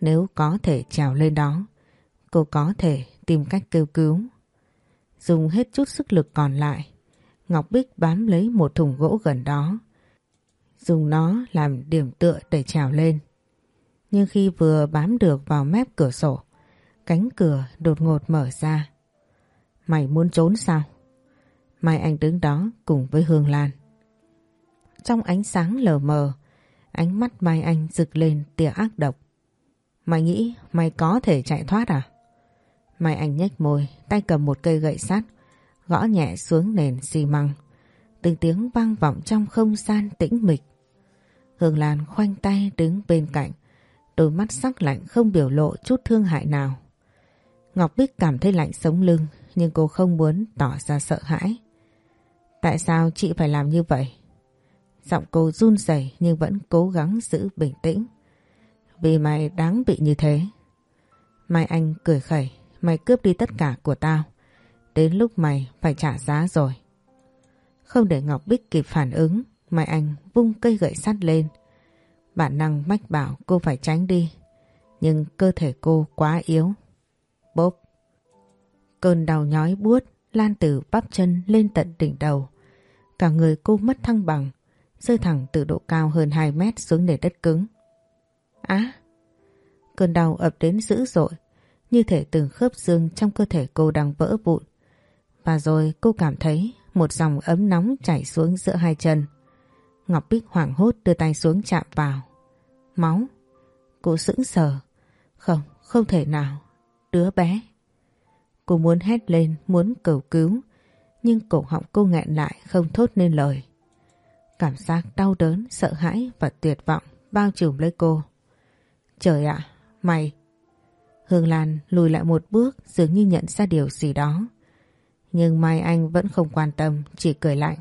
Nếu có thể trèo lên đó, cô có thể tìm cách kêu cứu. Dùng hết chút sức lực còn lại, Ngọc Bích bám lấy một thùng gỗ gần đó. Dùng nó làm điểm tựa để trèo lên. Nhưng khi vừa bám được vào mép cửa sổ, cánh cửa đột ngột mở ra. Mày muốn trốn sao? Mai Anh đứng đó cùng với Hương Lan. Trong ánh sáng lờ mờ, ánh mắt Mai Anh rực lên tia ác độc. Mày nghĩ mày có thể chạy thoát à? Mai Anh nhếch môi, tay cầm một cây gậy sắt, gõ nhẹ xuống nền xi măng. Từng tiếng vang vọng trong không gian tĩnh mịch. Hương Lan khoanh tay đứng bên cạnh, đôi mắt sắc lạnh không biểu lộ chút thương hại nào. Ngọc Bích cảm thấy lạnh sống lưng nhưng cô không muốn tỏ ra sợ hãi. Tại sao chị phải làm như vậy? Giọng cô run rẩy nhưng vẫn cố gắng giữ bình tĩnh. Vì mày đáng bị như thế. Mai Anh cười khẩy, mày cướp đi tất cả của tao. Đến lúc mày phải trả giá rồi. Không để Ngọc Bích kịp phản ứng, Mai Anh vung cây gậy sắt lên. Bản năng mách bảo cô phải tránh đi. Nhưng cơ thể cô quá yếu. Bốp. Cơn đau nhói buốt lan từ bắp chân lên tận đỉnh đầu. Cả người cô mất thăng bằng, rơi thẳng từ độ cao hơn 2 mét xuống nền đất cứng. Á! cơn đau ập đến dữ dội, như thể từng khớp xương trong cơ thể cô đang vỡ vụn. Và rồi cô cảm thấy một dòng ấm nóng chảy xuống giữa hai chân. Ngọc Bích hoảng hốt đưa tay xuống chạm vào. Máu. Cô sững sờ. Không, không thể nào. Đứa bé. Cô muốn hét lên, muốn cầu cứu. Nhưng cổ họng cô nghẹn lại không thốt nên lời. Cảm giác đau đớn, sợ hãi và tuyệt vọng bao trùm lấy cô. Trời ạ, mày... Hương Lan lùi lại một bước dường như nhận ra điều gì đó. Nhưng Mai Anh vẫn không quan tâm, chỉ cười lạnh.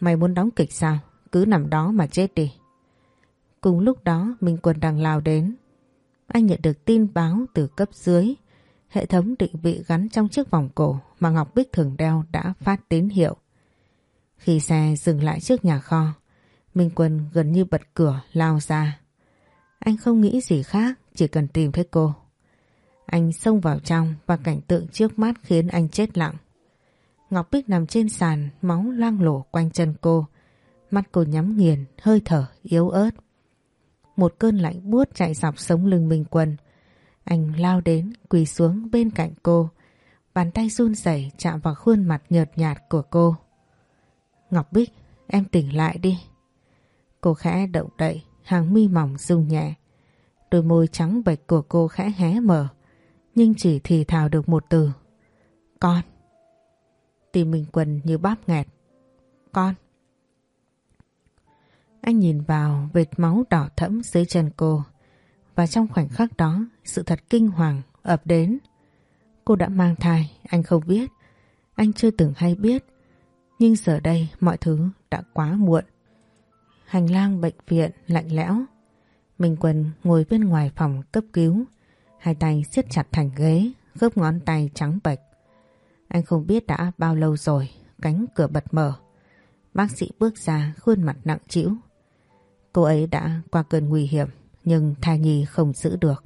Mày muốn đóng kịch sao? Cứ nằm đó mà chết đi. Cùng lúc đó Minh Quân đang lao đến. Anh nhận được tin báo từ cấp dưới. Hệ thống định vị gắn trong chiếc vòng cổ mà Ngọc Bích thường đeo đã phát tín hiệu. Khi xe dừng lại trước nhà kho, Minh Quân gần như bật cửa lao ra. Anh không nghĩ gì khác, chỉ cần tìm thấy cô. Anh xông vào trong và cảnh tượng trước mắt khiến anh chết lặng. Ngọc Bích nằm trên sàn, máu loang lổ quanh chân cô. Mắt cô nhắm nghiền, hơi thở yếu ớt. Một cơn lạnh buốt chạy dọc sống lưng Minh Quân. Anh lao đến, quỳ xuống bên cạnh cô. Bàn tay run rẩy chạm vào khuôn mặt nhợt nhạt của cô. Ngọc Bích, em tỉnh lại đi. Cô khẽ động đậy, hàng mi mỏng rung nhẹ. Đôi môi trắng bệch của cô khẽ hé mở nhưng chỉ thì thào được một từ. Con. Tim mình quần như bóp nghẹt. Con. Anh nhìn vào vệt máu đỏ thẫm dưới chân cô và trong khoảnh khắc đó sự thật kinh hoàng ập đến. Cô đã mang thai, anh không biết. Anh chưa từng hay biết. Nhưng giờ đây mọi thứ đã quá muộn. Hành lang bệnh viện lạnh lẽo. Minh Quân ngồi bên ngoài phòng cấp cứu Hai tay siết chặt thành ghế, gấp ngón tay trắng bệch. Anh không biết đã bao lâu rồi, cánh cửa bật mở. Bác sĩ bước ra khuôn mặt nặng trĩu. Cô ấy đã qua cơn nguy hiểm nhưng thai nhi không giữ được.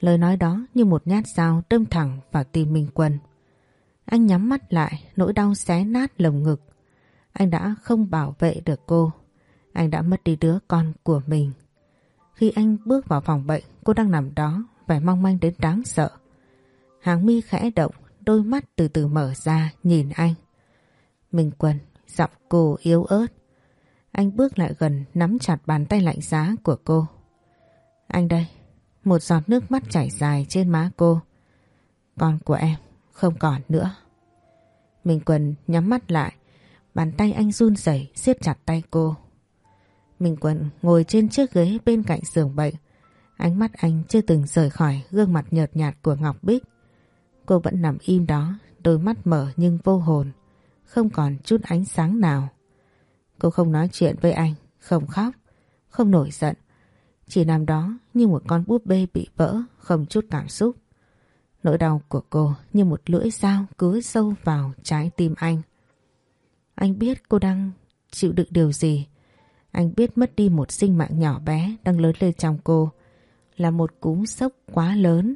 Lời nói đó như một nhát dao đâm thẳng vào tim Minh Quân. Anh nhắm mắt lại, nỗi đau xé nát lồng ngực. Anh đã không bảo vệ được cô. Anh đã mất đi đứa con của mình. Khi anh bước vào phòng bệnh, cô đang nằm đó, vẻ mong manh đến đáng sợ. Hàng mi khẽ động, đôi mắt từ từ mở ra, nhìn anh. Minh Quân, giọng cô yếu ớt. Anh bước lại gần, nắm chặt bàn tay lạnh giá của cô. Anh đây, một giọt nước mắt chảy dài trên má cô. Con của em không còn nữa. Minh Quân nhắm mắt lại, bàn tay anh run rẩy siết chặt tay cô. Minh Quân ngồi trên chiếc ghế bên cạnh giường bệnh. Ánh mắt anh chưa từng rời khỏi gương mặt nhợt nhạt của Ngọc Bích. Cô vẫn nằm im đó, đôi mắt mở nhưng vô hồn, không còn chút ánh sáng nào. Cô không nói chuyện với anh, không khóc, không nổi giận. Chỉ nằm đó như một con búp bê bị vỡ, không chút cảm xúc. Nỗi đau của cô như một lưỡi dao cứa sâu vào trái tim anh. Anh biết cô đang chịu đựng điều gì. Anh biết mất đi một sinh mạng nhỏ bé đang lớn lên trong cô là một cú sốc quá lớn.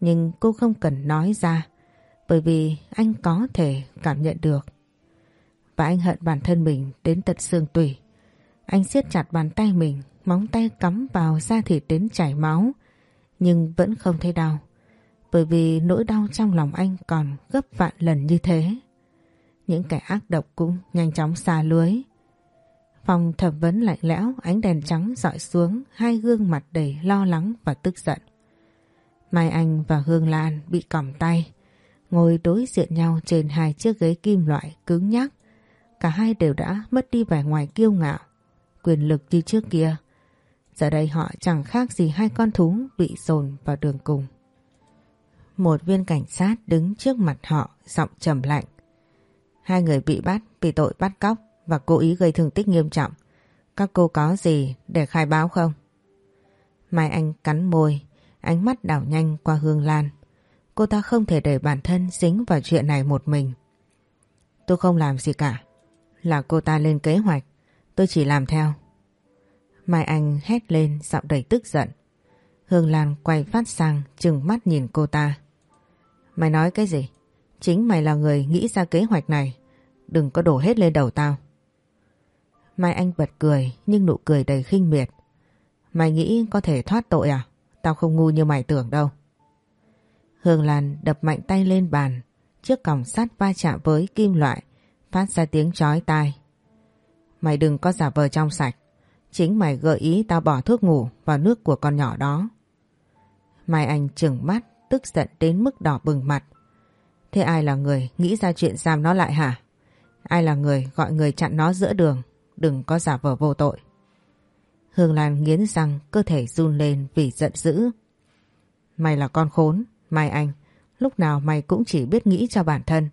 Nhưng cô không cần nói ra bởi vì anh có thể cảm nhận được. Và anh hận bản thân mình đến tận xương tủy. Anh siết chặt bàn tay mình, móng tay cắm vào da thịt đến chảy máu, nhưng vẫn không thấy đau. Bởi vì nỗi đau trong lòng anh còn gấp vạn lần như thế. Những kẻ ác độc cũng nhanh chóng xa lưới. Phòng thẩm vấn lạnh lẽo, ánh đèn trắng dọi xuống, hai gương mặt đầy lo lắng và tức giận. Mai Anh và Hương Lan bị còng tay, ngồi đối diện nhau trên hai chiếc ghế kim loại cứng nhắc. Cả hai đều đã mất đi vẻ ngoài kiêu ngạo, quyền lực như trước kia. Giờ đây họ chẳng khác gì hai con thú bị dồn vào đường cùng. Một viên cảnh sát đứng trước mặt họ, giọng trầm lạnh. Hai người bị bắt vì tội bắt cóc và cố ý gây thương tích nghiêm trọng. Các cô có gì để khai báo không? Mai Anh cắn môi, ánh mắt đảo nhanh qua Hương Lan. Cô ta không thể để bản thân dính vào chuyện này một mình. Tôi không làm gì cả. Là cô ta lên kế hoạch. Tôi chỉ làm theo. Mai Anh hét lên giọng đầy tức giận. Hương Lan quay phát sang chừng mắt nhìn cô ta. Mày nói cái gì? Chính mày là người nghĩ ra kế hoạch này. Đừng có đổ hết lên đầu tao. Mai Anh bật cười nhưng nụ cười đầy khinh miệt. Mày nghĩ có thể thoát tội à? Tao không ngu như mày tưởng đâu. Hương Lan đập mạnh tay lên bàn, chiếc còng sắt va chạm với kim loại, phát ra tiếng chói tai. Mày đừng có giả vờ trong sạch, chính mày gợi ý tao bỏ thuốc ngủ vào nước của con nhỏ đó. Mai Anh chừng mắt, tức giận đến mức đỏ bừng mặt. Thế ai là người nghĩ ra chuyện giam nó lại hả? Ai là người gọi người chặn nó giữa đường, đừng có giả vờ vô tội. Hương Lan nghiến răng cơ thể run lên vì giận dữ. Mày là con khốn, Mai Anh, lúc nào mày cũng chỉ biết nghĩ cho bản thân.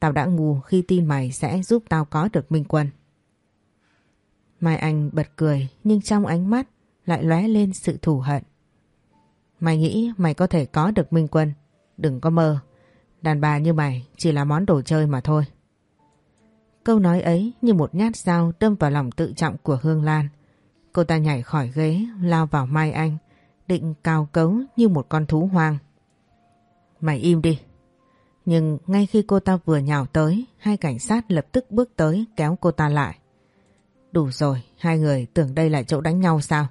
Tao đã ngu khi tin mày sẽ giúp tao có được Minh Quân. Mai Anh bật cười nhưng trong ánh mắt lại lóe lên sự thù hận. Mày nghĩ mày có thể có được Minh Quân, đừng có mơ. Đàn bà như mày chỉ là món đồ chơi mà thôi. Câu nói ấy như một nhát dao đâm vào lòng tự trọng của Hương Lan. Cô ta nhảy khỏi ghế, lao vào Mai Anh, định cao cấu như một con thú hoang. Mày im đi. Nhưng ngay khi cô ta vừa nhào tới, hai cảnh sát lập tức bước tới kéo cô ta lại. Đủ rồi, hai người tưởng đây là chỗ đánh nhau sao?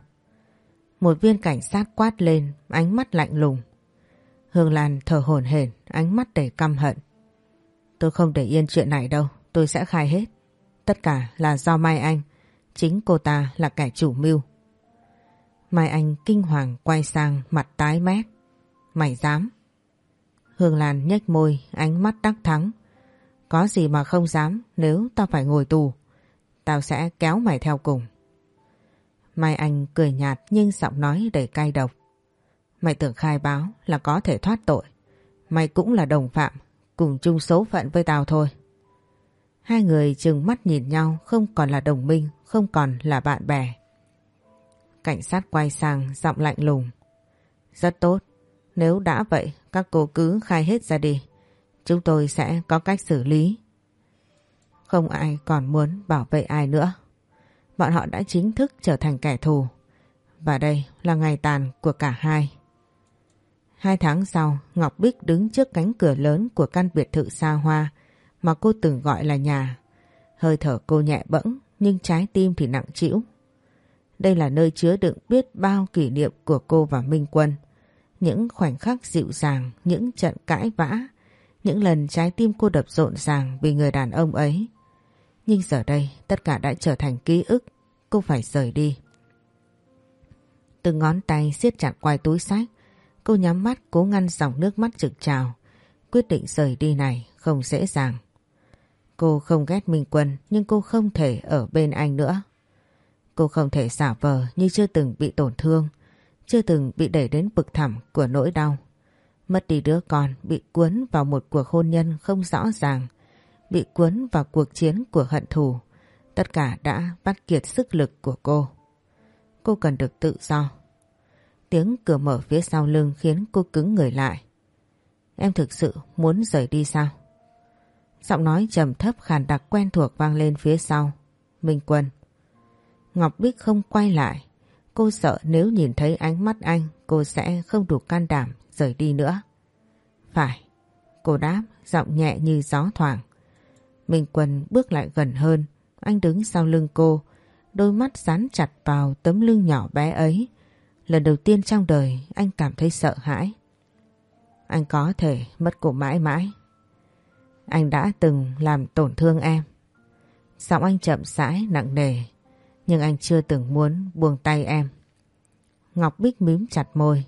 Một viên cảnh sát quát lên, ánh mắt lạnh lùng. Hương Lan thở hổn hển, ánh mắt đầy căm hận. Tôi không để yên chuyện này đâu, tôi sẽ khai hết. Tất cả là do Mai Anh, chính cô ta là kẻ chủ mưu. Mai Anh kinh hoàng quay sang mặt tái mét. Mày dám? Hương Lan nhếch môi, ánh mắt đắc thắng. Có gì mà không dám nếu tao phải ngồi tù. Tao sẽ kéo mày theo cùng. Mai Anh cười nhạt nhưng giọng nói đầy cay độc. Mày tưởng khai báo là có thể thoát tội. Mày cũng là đồng phạm, cùng chung số phận với tao thôi. Hai người chừng mắt nhìn nhau không còn là đồng minh, không còn là bạn bè. Cảnh sát quay sang giọng lạnh lùng. Rất tốt, nếu đã vậy các cô cứ khai hết ra đi. Chúng tôi sẽ có cách xử lý. Không ai còn muốn bảo vệ ai nữa. Bọn họ đã chính thức trở thành kẻ thù. Và đây là ngày tàn của cả hai. Hai tháng sau, Ngọc Bích đứng trước cánh cửa lớn của căn biệt thự xa hoa mà cô từng gọi là nhà. Hơi thở cô nhẹ bẫng nhưng trái tim thì nặng trĩu. Đây là nơi chứa đựng biết bao kỷ niệm của cô và Minh Quân. Những khoảnh khắc dịu dàng, những trận cãi vã, những lần trái tim cô đập rộn ràng vì người đàn ông ấy. Nhưng giờ đây tất cả đã trở thành ký ức, cô phải rời đi. Từng ngón tay siết chặt quai túi sách, cô nhắm mắt cố ngăn dòng nước mắt trực trào. Quyết định rời đi này không dễ dàng. Cô không ghét Minh Quân nhưng cô không thể ở bên anh nữa. Cô không thể giả vờ như chưa từng bị tổn thương, chưa từng bị đẩy đến bực thẳm của nỗi đau. Mất đi đứa con bị cuốn vào một cuộc hôn nhân không rõ ràng, bị cuốn vào cuộc chiến của hận thù. Tất cả đã bắt kiệt sức lực của cô. Cô cần được tự do. Tiếng cửa mở phía sau lưng khiến cô cứng người lại. Em thực sự muốn rời đi sao? Giọng nói trầm thấp khàn đặc quen thuộc vang lên phía sau. Minh Quân. Ngọc Bích không quay lại. Cô sợ nếu nhìn thấy ánh mắt anh, cô sẽ không đủ can đảm rời đi nữa. Phải. Cô đáp, giọng nhẹ như gió thoảng. Minh Quân bước lại gần hơn. Anh đứng sau lưng cô. Đôi mắt dán chặt vào tấm lưng nhỏ bé ấy. Lần đầu tiên trong đời anh cảm thấy sợ hãi. Anh có thể mất cô mãi mãi. Anh đã từng làm tổn thương em. Giọng anh chậm rãi nặng nề, nhưng anh chưa từng muốn buông tay em. Ngọc Bích mím chặt môi.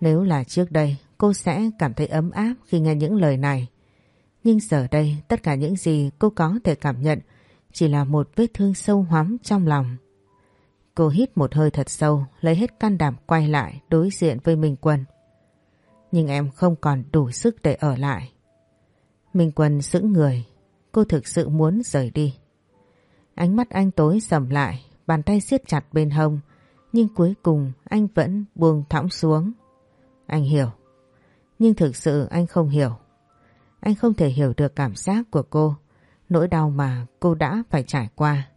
Nếu là trước đây, cô sẽ cảm thấy ấm áp khi nghe những lời này. Nhưng giờ đây, tất cả những gì cô có thể cảm nhận chỉ là một vết thương sâu hoắm trong lòng. Cô hít một hơi thật sâu, lấy hết can đảm quay lại đối diện với Minh Quân. Nhưng em không còn đủ sức để ở lại. Minh Quân sững người, cô thực sự muốn rời đi. Ánh mắt anh tối sầm lại, bàn tay siết chặt bên hông, nhưng cuối cùng anh vẫn buông thõng xuống. Anh hiểu, nhưng thực sự anh không hiểu. Anh không thể hiểu được cảm giác của cô, nỗi đau mà cô đã phải trải qua.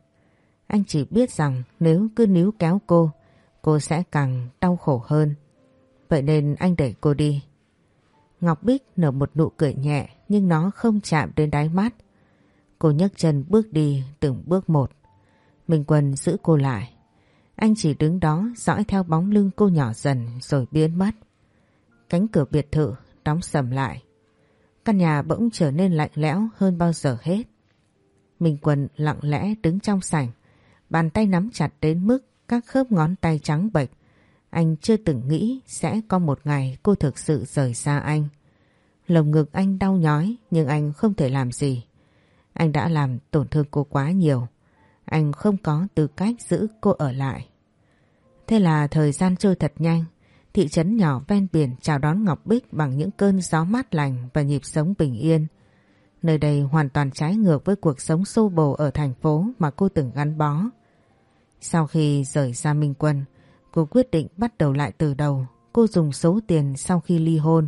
Anh chỉ biết rằng nếu cứ níu kéo cô, cô sẽ càng đau khổ hơn. Vậy nên anh đẩy cô đi. Ngọc Bích nở một nụ cười nhẹ nhưng nó không chạm đến đáy mắt. Cô nhấc chân bước đi từng bước một. Minh Quân giữ cô lại. Anh chỉ đứng đó dõi theo bóng lưng cô nhỏ dần rồi biến mất. Cánh cửa biệt thự đóng sầm lại. Căn nhà bỗng trở nên lạnh lẽo hơn bao giờ hết. Minh Quân lặng lẽ đứng trong sảnh, bàn tay nắm chặt đến mức các khớp ngón tay trắng bệch. Anh chưa từng nghĩ sẽ có một ngày cô thực sự rời xa anh. Lồng ngực anh đau nhói nhưng anh không thể làm gì. Anh đã làm tổn thương cô quá nhiều. Anh không có tư cách giữ cô ở lại. Thế là thời gian trôi thật nhanh. Thị trấn nhỏ ven biển chào đón Ngọc Bích bằng những cơn gió mát lành và nhịp sống bình yên. Nơi đây hoàn toàn trái ngược với cuộc sống xô bồ ở thành phố mà cô từng gắn bó. Sau khi rời ra Minh Quân, cô quyết định bắt đầu lại từ đầu. Cô dùng số tiền sau khi ly hôn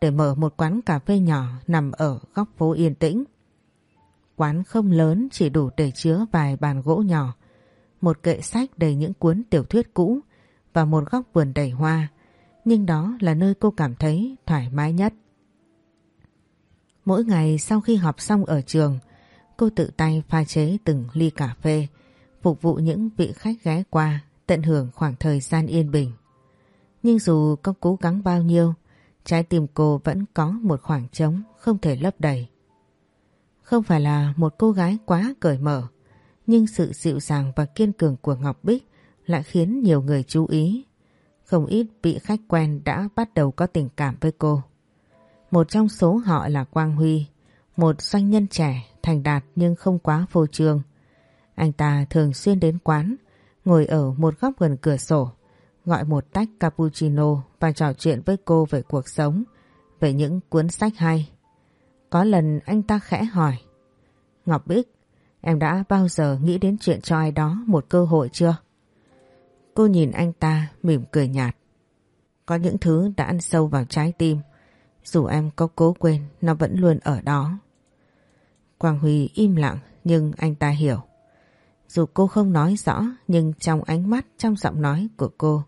để mở một quán cà phê nhỏ nằm ở góc phố yên tĩnh. Quán không lớn chỉ đủ để chứa vài bàn gỗ nhỏ, một kệ sách đầy những cuốn tiểu thuyết cũ và một góc vườn đầy hoa, nhưng đó là nơi cô cảm thấy thoải mái nhất. Mỗi ngày sau khi học xong ở trường, cô tự tay pha chế từng ly cà phê, phục vụ những vị khách ghé qua, tận hưởng khoảng thời gian yên bình. Nhưng dù có cố gắng bao nhiêu, trái tim cô vẫn có một khoảng trống không thể lấp đầy. Không phải là một cô gái quá cởi mở, nhưng sự dịu dàng và kiên cường của Ngọc Bích lại khiến nhiều người chú ý. Không ít vị khách quen đã bắt đầu có tình cảm với cô. Một trong số họ là Quang Huy, một doanh nhân trẻ, thành đạt nhưng không quá phô trương. Anh ta thường xuyên đến quán, ngồi ở một góc gần cửa sổ, gọi một tách cappuccino và trò chuyện với cô về cuộc sống, về những cuốn sách hay. Có lần anh ta khẽ hỏi, Ngọc Bích, em đã bao giờ nghĩ đến chuyện cho ai đó một cơ hội chưa? Cô nhìn anh ta mỉm cười nhạt. Có những thứ đã ăn sâu vào trái tim, dù em có cố quên nó vẫn luôn ở đó. Quang Huy im lặng nhưng anh ta hiểu. Dù cô không nói rõ nhưng trong ánh mắt trong giọng nói của cô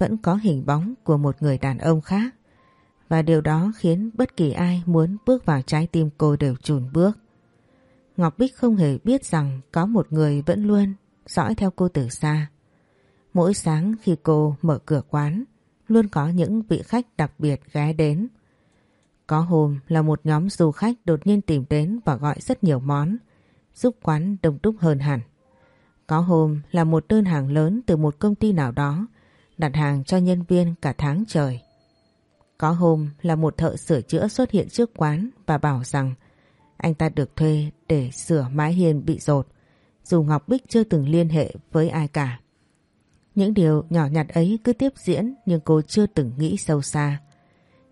vẫn có hình bóng của một người đàn ông khác và điều đó khiến bất kỳ ai muốn bước vào trái tim cô đều chùn bước. Ngọc Bích không hề biết rằng có một người vẫn luôn dõi theo cô từ xa. Mỗi sáng khi cô mở cửa quán, luôn có những vị khách đặc biệt ghé đến. Có hôm là một nhóm du khách đột nhiên tìm đến và gọi rất nhiều món, giúp quán đông đúc hơn hẳn. Có hôm là một đơn hàng lớn từ một công ty nào đó đặt hàng cho nhân viên cả tháng trời. Có hôm là một thợ sửa chữa xuất hiện trước quán và bảo rằng anh ta được thuê để sửa mái hiên bị rột, dù Ngọc Bích chưa từng liên hệ với ai cả. Những điều nhỏ nhặt ấy cứ tiếp diễn nhưng cô chưa từng nghĩ sâu xa.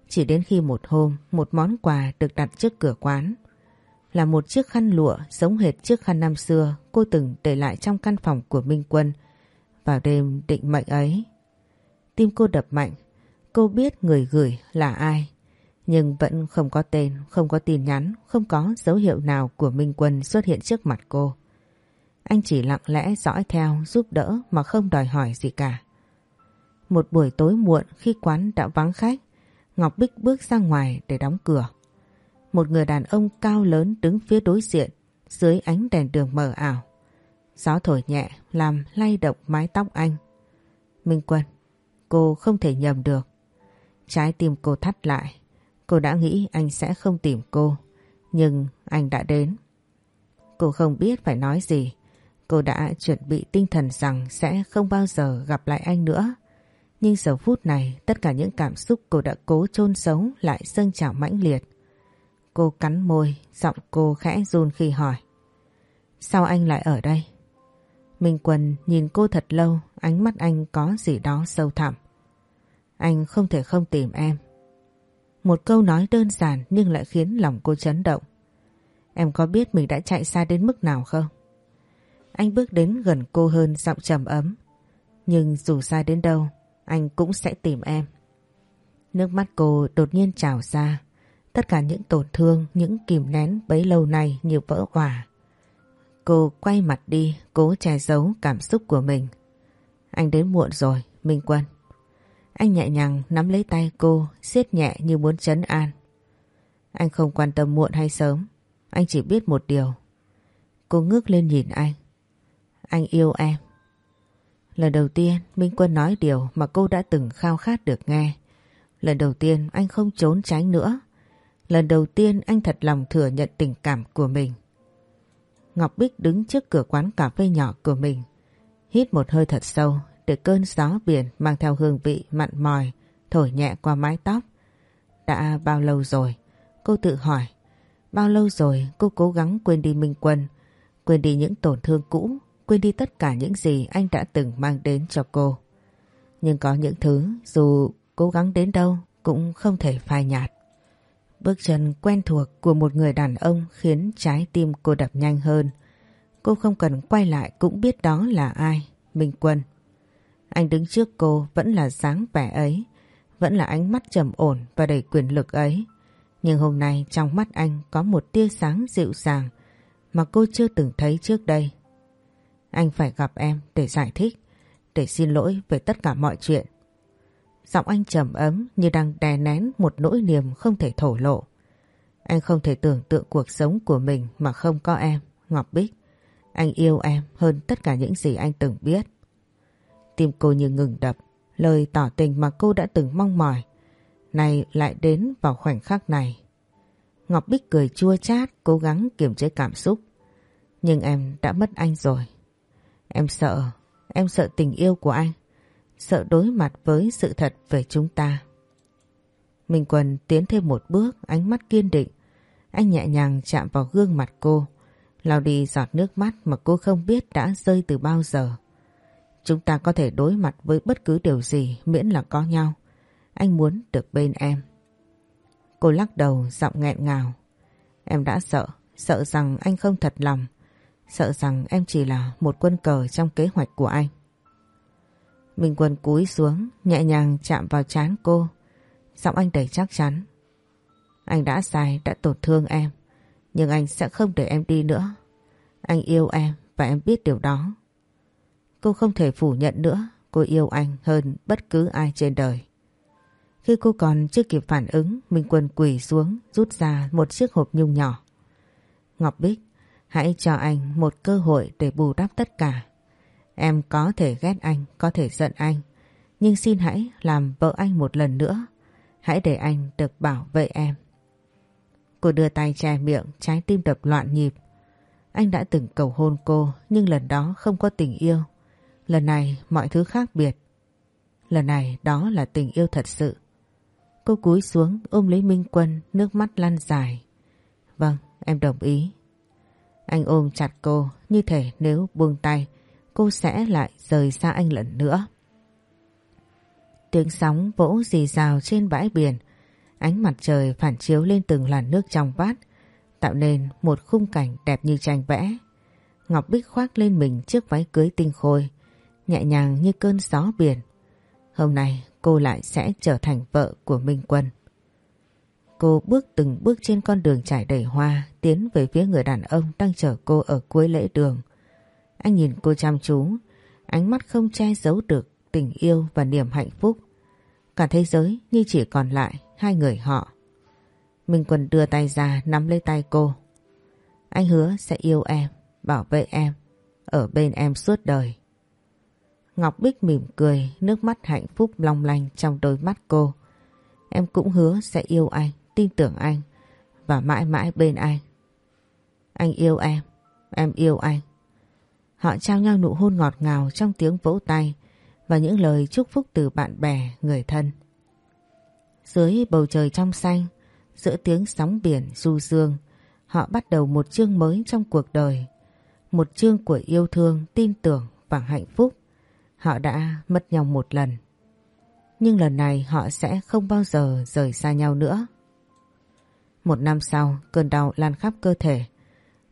Chỉ đến khi một hôm một món quà được đặt trước cửa quán là một chiếc khăn lụa giống hệt chiếc khăn năm xưa cô từng để lại trong căn phòng của Minh Quân vào đêm định mệnh ấy. Tim cô đập mạnh, cô biết người gửi là ai, nhưng vẫn không có tên, không có tin nhắn, không có dấu hiệu nào của Minh Quân xuất hiện trước mặt cô. Anh chỉ lặng lẽ dõi theo giúp đỡ mà không đòi hỏi gì cả. Một buổi tối muộn khi quán đã vắng khách, Ngọc Bích bước ra ngoài để đóng cửa. Một người đàn ông cao lớn đứng phía đối diện dưới ánh đèn đường mờ ảo. Gió thổi nhẹ làm lay động mái tóc anh. Minh Quân, cô không thể nhầm được. Trái tim cô thắt lại. Cô đã nghĩ anh sẽ không tìm cô. Nhưng anh đã đến. Cô không biết phải nói gì. Cô đã chuẩn bị tinh thần rằng sẽ không bao giờ gặp lại anh nữa. Nhưng giờ phút này tất cả những cảm xúc cô đã cố chôn sống lại dâng trào mãnh liệt. Cô cắn môi, giọng cô khẽ run khi hỏi. Sao anh lại ở đây? Minh Quân nhìn cô thật lâu, ánh mắt anh có gì đó sâu thẳm. Anh không thể không tìm em. Một câu nói đơn giản nhưng lại khiến lòng cô chấn động. Em có biết mình đã chạy xa đến mức nào không? Anh bước đến gần cô hơn giọng trầm ấm. Nhưng dù xa đến đâu, anh cũng sẽ tìm em. Nước mắt cô đột nhiên trào ra. Tất cả những tổn thương, những kìm nén bấy lâu nay như vỡ hòa. Cô quay mặt đi, cố che giấu cảm xúc của mình. Anh đến muộn rồi, Minh Quân. Anh nhẹ nhàng nắm lấy tay cô, siết nhẹ như muốn chấn an. Anh không quan tâm muộn hay sớm, anh chỉ biết một điều. Cô ngước lên nhìn anh. Anh yêu em. Lần đầu tiên Minh Quân nói điều mà cô đã từng khao khát được nghe. Lần đầu tiên anh không trốn tránh nữa. Lần đầu tiên anh thật lòng thừa nhận tình cảm của mình. Ngọc Bích đứng trước cửa quán cà phê nhỏ của mình. Hít một hơi thật sâu để cơn gió biển mang theo hương vị mặn mòi thổi nhẹ qua mái tóc. Đã bao lâu rồi? Cô tự hỏi. Bao lâu rồi cô cố gắng quên đi Minh Quân, quên đi những tổn thương cũ, quên đi tất cả những gì anh đã từng mang đến cho cô. Nhưng có những thứ dù cố gắng đến đâu cũng không thể phai nhạt. Bước chân quen thuộc của một người đàn ông khiến trái tim cô đập nhanh hơn. Cô không cần quay lại cũng biết đó là ai, Minh Quân. Anh đứng trước cô vẫn là dáng vẻ ấy, vẫn là ánh mắt trầm ổn và đầy quyền lực ấy. Nhưng hôm nay trong mắt anh có một tia sáng dịu dàng mà cô chưa từng thấy trước đây. Anh phải gặp em để giải thích, để xin lỗi về tất cả mọi chuyện. Giọng anh trầm ấm như đang đè nén một nỗi niềm không thể thổ lộ. Anh không thể tưởng tượng cuộc sống của mình mà không có em, Ngọc Bích. Anh yêu em hơn tất cả những gì anh từng biết. Tim cô như ngừng đập, lời tỏ tình mà cô đã từng mong mỏi. Này lại đến vào khoảnh khắc này. Ngọc Bích cười chua chát, cố gắng kiềm chế cảm xúc. Nhưng em đã mất anh rồi. Em sợ, em sợ tình yêu của anh. Sợ đối mặt với sự thật về chúng ta. Minh Quân tiến thêm một bước, ánh mắt kiên định. Anh nhẹ nhàng chạm vào gương mặt cô, lau đi giọt nước mắt mà cô không biết đã rơi từ bao giờ. Chúng ta có thể đối mặt với bất cứ điều gì miễn là có nhau. Anh muốn được bên em. Cô lắc đầu giọng nghẹn ngào. Em đã sợ, sợ rằng anh không thật lòng. Sợ rằng em chỉ là một quân cờ trong kế hoạch của anh. Minh Quân cúi xuống, nhẹ nhàng chạm vào trán cô. Giọng anh đầy chắc chắn. Anh đã sai, đã tổn thương em. Nhưng anh sẽ không để em đi nữa. Anh yêu em và em biết điều đó. Cô không thể phủ nhận nữa cô yêu anh hơn bất cứ ai trên đời. Khi cô còn chưa kịp phản ứng, Minh Quân quỳ xuống rút ra một chiếc hộp nhung nhỏ. Ngọc Bích, hãy cho anh một cơ hội để bù đắp tất cả. Em có thể ghét anh, có thể giận anh, nhưng xin hãy làm vợ anh một lần nữa. Hãy để anh được bảo vệ em. Cô đưa tay che miệng, trái tim đập loạn nhịp. Anh đã từng cầu hôn cô, nhưng lần đó không có tình yêu. Lần này mọi thứ khác biệt. Lần này đó là tình yêu thật sự. Cô cúi xuống ôm lấy Minh Quân, nước mắt lăn dài. Vâng, em đồng ý. Anh ôm chặt cô, như thể nếu buông tay, cô sẽ lại rời xa anh lần nữa. Tiếng sóng vỗ dì rào trên bãi biển, ánh mặt trời phản chiếu lên từng làn nước trong bát, tạo nên một khung cảnh đẹp như tranh vẽ. Ngọc Bích khoác lên mình chiếc váy cưới tinh khôi, nhẹ nhàng như cơn gió biển. Hôm nay cô lại sẽ trở thành vợ của Minh Quân. Cô bước từng bước trên con đường trải đầy hoa tiến về phía người đàn ông đang chở cô ở cuối lễ đường. Anh nhìn cô chăm chú, ánh mắt không che giấu được tình yêu và niềm hạnh phúc. Cả thế giới như chỉ còn lại hai người họ. Minh Quân đưa tay ra nắm lấy tay cô. Anh hứa sẽ yêu em, bảo vệ em, ở bên em suốt đời. Ngọc Bích mỉm cười, nước mắt hạnh phúc long lanh trong đôi mắt cô. Em cũng hứa sẽ yêu anh, tin tưởng anh và mãi mãi bên anh. Anh yêu em, em yêu anh. Họ trao nhau nụ hôn ngọt ngào trong tiếng vỗ tay và những lời chúc phúc từ bạn bè, người thân. Dưới bầu trời trong xanh, giữa tiếng sóng biển du dương, họ bắt đầu một chương mới trong cuộc đời. Một chương của yêu thương, tin tưởng và hạnh phúc. Họ đã mất nhau một lần. Nhưng lần này họ sẽ không bao giờ rời xa nhau nữa. Một năm sau, cơn đau lan khắp cơ thể.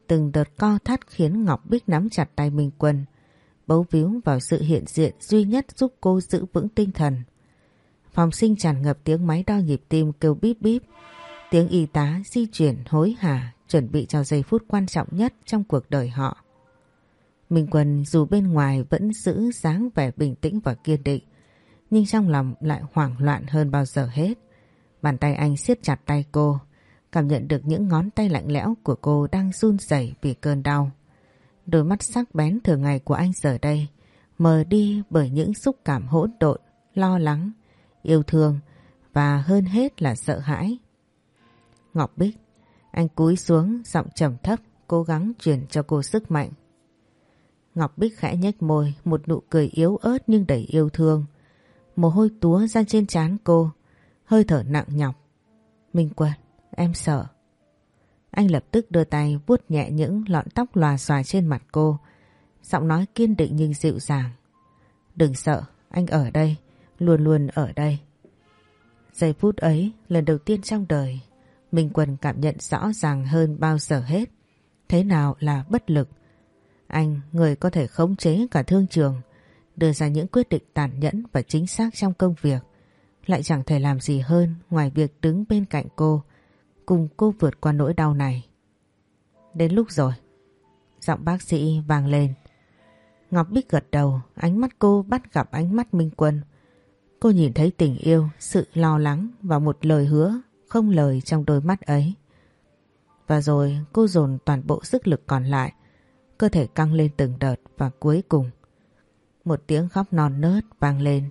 Từng đợt co thắt khiến Ngọc Bích nắm chặt tay Minh Quân, bấu víu vào sự hiện diện duy nhất giúp cô giữ vững tinh thần. Phòng sinh tràn ngập tiếng máy đo nhịp tim kêu bíp bíp, tiếng y tá di chuyển hối hả chuẩn bị cho giây phút quan trọng nhất trong cuộc đời họ. Minh Quân dù bên ngoài vẫn giữ dáng vẻ bình tĩnh và kiên định, nhưng trong lòng lại hoảng loạn hơn bao giờ hết. Bàn tay anh siết chặt tay cô, cảm nhận được những ngón tay lạnh lẽo của cô đang run rẩy vì cơn đau. Đôi mắt sắc bén thường ngày của anh giờ đây mờ đi bởi những xúc cảm hỗn độn, lo lắng, yêu thương và hơn hết là sợ hãi. Ngọc Bích, anh cúi xuống giọng trầm thấp cố gắng truyền cho cô sức mạnh. Ngọc Bích khẽ nhếch môi một nụ cười yếu ớt nhưng đầy yêu thương. Mồ hôi túa ra trên trán cô, hơi thở nặng nhọc. Minh Quân, em sợ. Anh lập tức đưa tay vuốt nhẹ những lọn tóc lòa xòa trên mặt cô. Giọng nói kiên định nhưng dịu dàng. Đừng sợ, anh ở đây, luôn luôn ở đây. Giây phút ấy, lần đầu tiên trong đời, Minh Quân cảm nhận rõ ràng hơn bao giờ hết. Thế nào là bất lực? Anh, người có thể khống chế cả thương trường, đưa ra những quyết định tàn nhẫn và chính xác trong công việc, lại chẳng thể làm gì hơn ngoài việc đứng bên cạnh cô, cùng cô vượt qua nỗi đau này. Đến lúc rồi. Giọng bác sĩ vang lên. Ngọc Bích gật đầu, ánh mắt cô bắt gặp ánh mắt Minh Quân. Cô nhìn thấy tình yêu, sự lo lắng và một lời hứa không lời trong đôi mắt ấy. Và rồi cô dồn toàn bộ sức lực còn lại, cơ thể căng lên từng đợt và cuối cùng. Một tiếng khóc non nớt vang lên,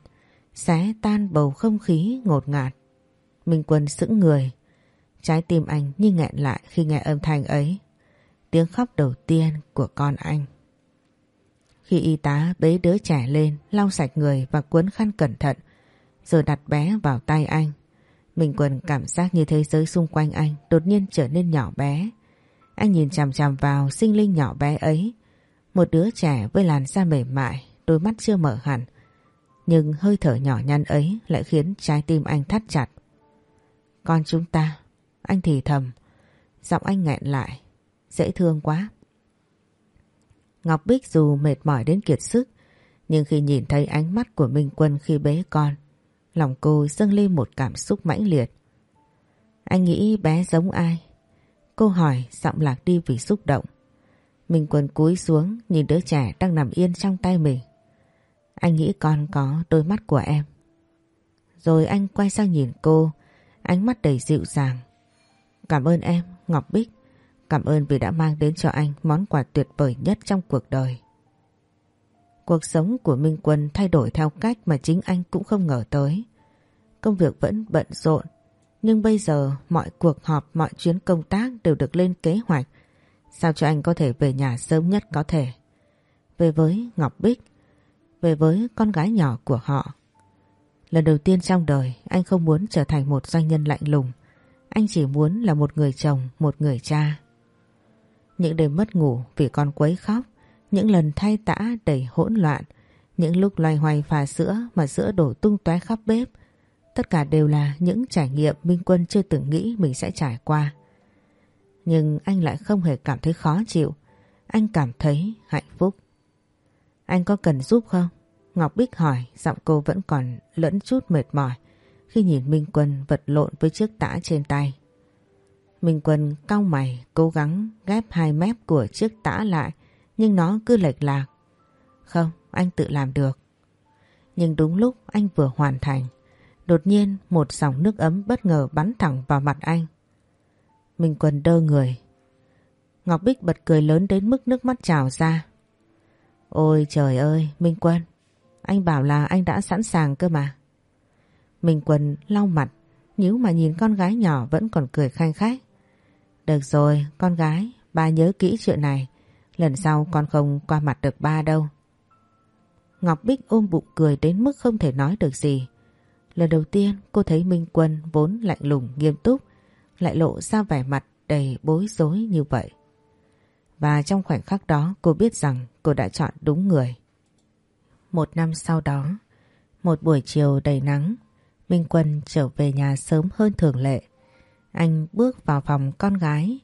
xé tan bầu không khí ngột ngạt. Minh Quân sững người, trái tim anh như nghẹn lại khi nghe âm thanh ấy. Tiếng khóc đầu tiên của con anh. Khi y tá bế đứa trẻ lên, lau sạch người và cuốn khăn cẩn thận, rồi đặt bé vào tay anh. mình quần cảm giác như thế giới xung quanh anh đột nhiên trở nên nhỏ bé. Anh nhìn chằm chằm vào sinh linh nhỏ bé ấy. Một đứa trẻ với làn da mềm mại, đôi mắt chưa mở hẳn. Nhưng hơi thở nhỏ nhăn ấy lại khiến trái tim anh thắt chặt. Con chúng ta, anh thì thầm, giọng anh nghẹn lại, dễ thương quá. Ngọc Bích dù mệt mỏi đến kiệt sức, nhưng khi nhìn thấy ánh mắt của Minh Quân khi bế con, lòng cô dâng lên một cảm xúc mãnh liệt. Anh nghĩ bé giống ai? Cô hỏi giọng lạc đi vì xúc động. Minh Quân cúi xuống nhìn đứa trẻ đang nằm yên trong tay mình. Anh nghĩ con có đôi mắt của em. Rồi anh quay sang nhìn cô, ánh mắt đầy dịu dàng. Cảm ơn em, Ngọc Bích. Cảm ơn vì đã mang đến cho anh món quà tuyệt vời nhất trong cuộc đời. Cuộc sống của Minh Quân thay đổi theo cách mà chính anh cũng không ngờ tới. Công việc vẫn bận rộn, nhưng bây giờ mọi cuộc họp, mọi chuyến công tác đều được lên kế hoạch sao cho anh có thể về nhà sớm nhất có thể. Về với Ngọc Bích, về với con gái nhỏ của họ. Lần đầu tiên trong đời anh không muốn trở thành một doanh nhân lạnh lùng. Anh chỉ muốn là một người chồng, một người cha. Những đêm mất ngủ vì con quấy khóc, những lần thay tã đầy hỗn loạn, những lúc loay hoay pha sữa mà sữa đổ tung tóe khắp bếp. Tất cả đều là những trải nghiệm Minh Quân chưa từng nghĩ mình sẽ trải qua. Nhưng anh lại không hề cảm thấy khó chịu. Anh cảm thấy hạnh phúc. Anh có cần giúp không? Ngọc Bích hỏi, giọng cô vẫn còn lẫn chút mệt mỏi khi nhìn Minh Quân vật lộn với chiếc tã trên tay. Minh Quân cau mày cố gắng ghép hai mép của chiếc tã lại nhưng nó cứ lệch lạc. Không, anh tự làm được. Nhưng đúng lúc anh vừa hoàn thành, đột nhiên một dòng nước ấm bất ngờ bắn thẳng vào mặt anh. Minh Quân đơ người. Ngọc Bích bật cười lớn đến mức nước mắt trào ra. Ôi trời ơi, Minh Quân, anh bảo là anh đã sẵn sàng cơ mà. Minh Quân lau mặt, nhíu mà nhìn con gái nhỏ vẫn còn cười khanh khách. Được rồi, con gái, ba nhớ kỹ chuyện này. Lần sau con không qua mặt được ba đâu. Ngọc Bích ôm bụng cười đến mức không thể nói được gì. Lần đầu tiên cô thấy Minh Quân vốn lạnh lùng nghiêm túc lại lộ ra vẻ mặt đầy bối rối như vậy. Và trong khoảnh khắc đó cô biết rằng cô đã chọn đúng người. Một năm sau đó, một buổi chiều đầy nắng, Minh Quân trở về nhà sớm hơn thường lệ. Anh bước vào phòng con gái,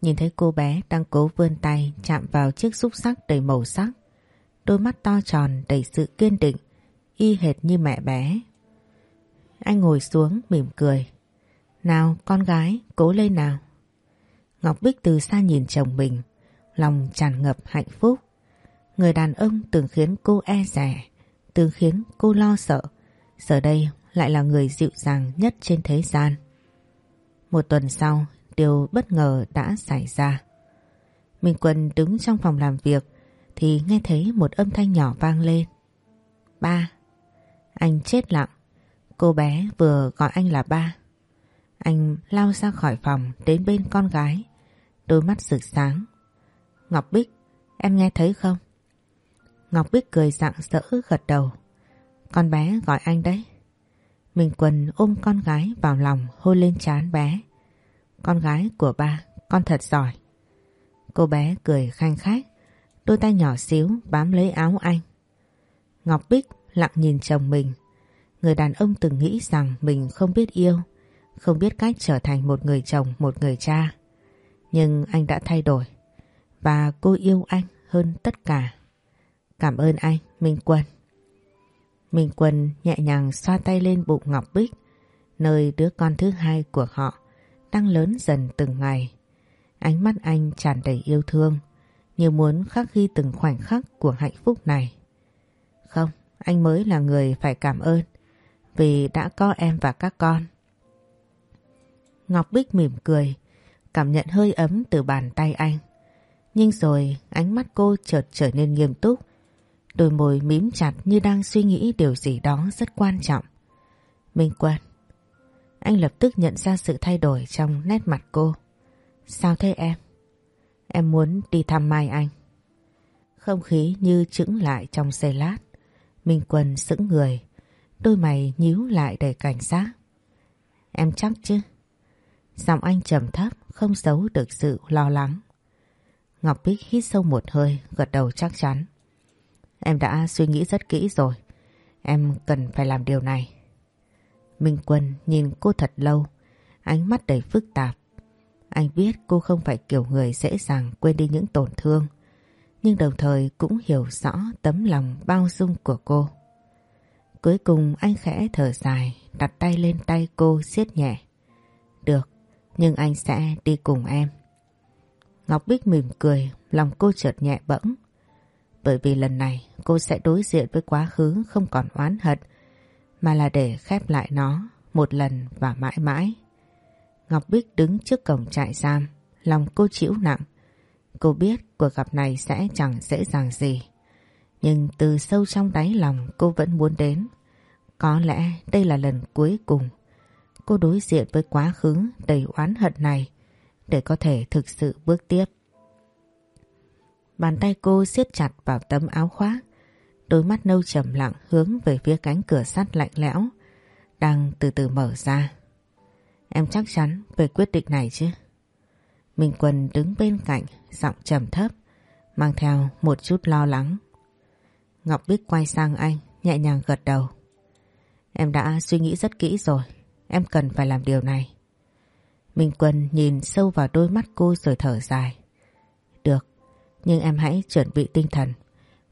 nhìn thấy cô bé đang cố vươn tay chạm vào chiếc xúc sắc đầy màu sắc. Đôi mắt to tròn đầy sự kiên định, y hệt như mẹ bé. Anh ngồi xuống mỉm cười. Nào con gái, cố lên nào. Ngọc Bích từ xa nhìn chồng mình, lòng tràn ngập hạnh phúc. Người đàn ông từng khiến cô e rẻ, từng khiến cô lo sợ. Giờ đây lại là người dịu dàng nhất trên thế gian. Một tuần sau, điều bất ngờ đã xảy ra. Minh Quân đứng trong phòng làm việc thì nghe thấy một âm thanh nhỏ vang lên. Ba. Anh chết lặng. Cô bé vừa gọi anh là ba. Anh lao ra khỏi phòng đến bên con gái. Đôi mắt rực sáng. Ngọc Bích, em nghe thấy không? Ngọc Bích cười rạng rỡ gật đầu. Con bé gọi anh đấy. Minh Quân ôm con gái vào lòng hôn lên trán bé. Con gái của ba, con thật giỏi. Cô bé cười khanh khách, đôi tay nhỏ xíu bám lấy áo anh. Ngọc Bích lặng nhìn chồng mình. Người đàn ông từng nghĩ rằng mình không biết yêu, không biết cách trở thành một người chồng, một người cha. Nhưng anh đã thay đổi và cô yêu anh hơn tất cả. Cảm ơn anh, Minh Quân. Minh Quân nhẹ nhàng xoa tay lên bụng Ngọc Bích, nơi đứa con thứ hai của họ đang lớn dần từng ngày. Ánh mắt anh tràn đầy yêu thương, như muốn khắc ghi từng khoảnh khắc của hạnh phúc này. Không, anh mới là người phải cảm ơn vì đã có em và các con. Ngọc Bích mỉm cười, cảm nhận hơi ấm từ bàn tay anh. Nhưng rồi ánh mắt cô chợt trở nên nghiêm túc, đôi môi mím chặt như đang suy nghĩ điều gì đó rất quan trọng. Minh Quân Anh lập tức nhận ra sự thay đổi trong nét mặt cô. Sao thế em? Em muốn đi thăm Mai Anh. Không khí như trứng lại trong giây lát. Minh Quân sững người, đôi mày nhíu lại đầy cảnh giác. Em chắc chứ? Giọng anh trầm thấp không giấu được sự lo lắng. Ngọc Bích hít sâu một hơi gật đầu chắc chắn. Em đã suy nghĩ rất kỹ rồi. Em cần phải làm điều này. Minh Quân nhìn cô thật lâu, ánh mắt đầy phức tạp. Anh biết cô không phải kiểu người dễ dàng quên đi những tổn thương, nhưng đồng thời cũng hiểu rõ tấm lòng bao dung của cô. Cuối cùng anh khẽ thở dài, đặt tay lên tay cô siết nhẹ. Được, nhưng anh sẽ đi cùng em. Ngọc Bích mỉm cười, lòng cô chợt nhẹ bẫng. Bởi vì lần này cô sẽ đối diện với quá khứ không còn oán hận, mà là để khép lại nó một lần và mãi mãi. Ngọc Bích đứng trước cổng trại giam, lòng cô chịu nặng. Cô biết cuộc gặp này sẽ chẳng dễ dàng gì. Nhưng từ sâu trong đáy lòng cô vẫn muốn đến. Có lẽ đây là lần cuối cùng cô đối diện với quá khứ đầy oán hận này để có thể thực sự bước tiếp. Bàn tay cô siết chặt vào tấm áo khoác, đôi mắt nâu trầm lặng hướng về phía cánh cửa sắt lạnh lẽo, đang từ từ mở ra. Em chắc chắn về quyết định này chứ? Minh Quân đứng bên cạnh, giọng trầm thấp, mang theo một chút lo lắng. Ngọc Bích quay sang anh, nhẹ nhàng gật đầu. Em đã suy nghĩ rất kỹ rồi, em cần phải làm điều này. Minh Quân nhìn sâu vào đôi mắt cô rồi thở dài. Nhưng em hãy chuẩn bị tinh thần.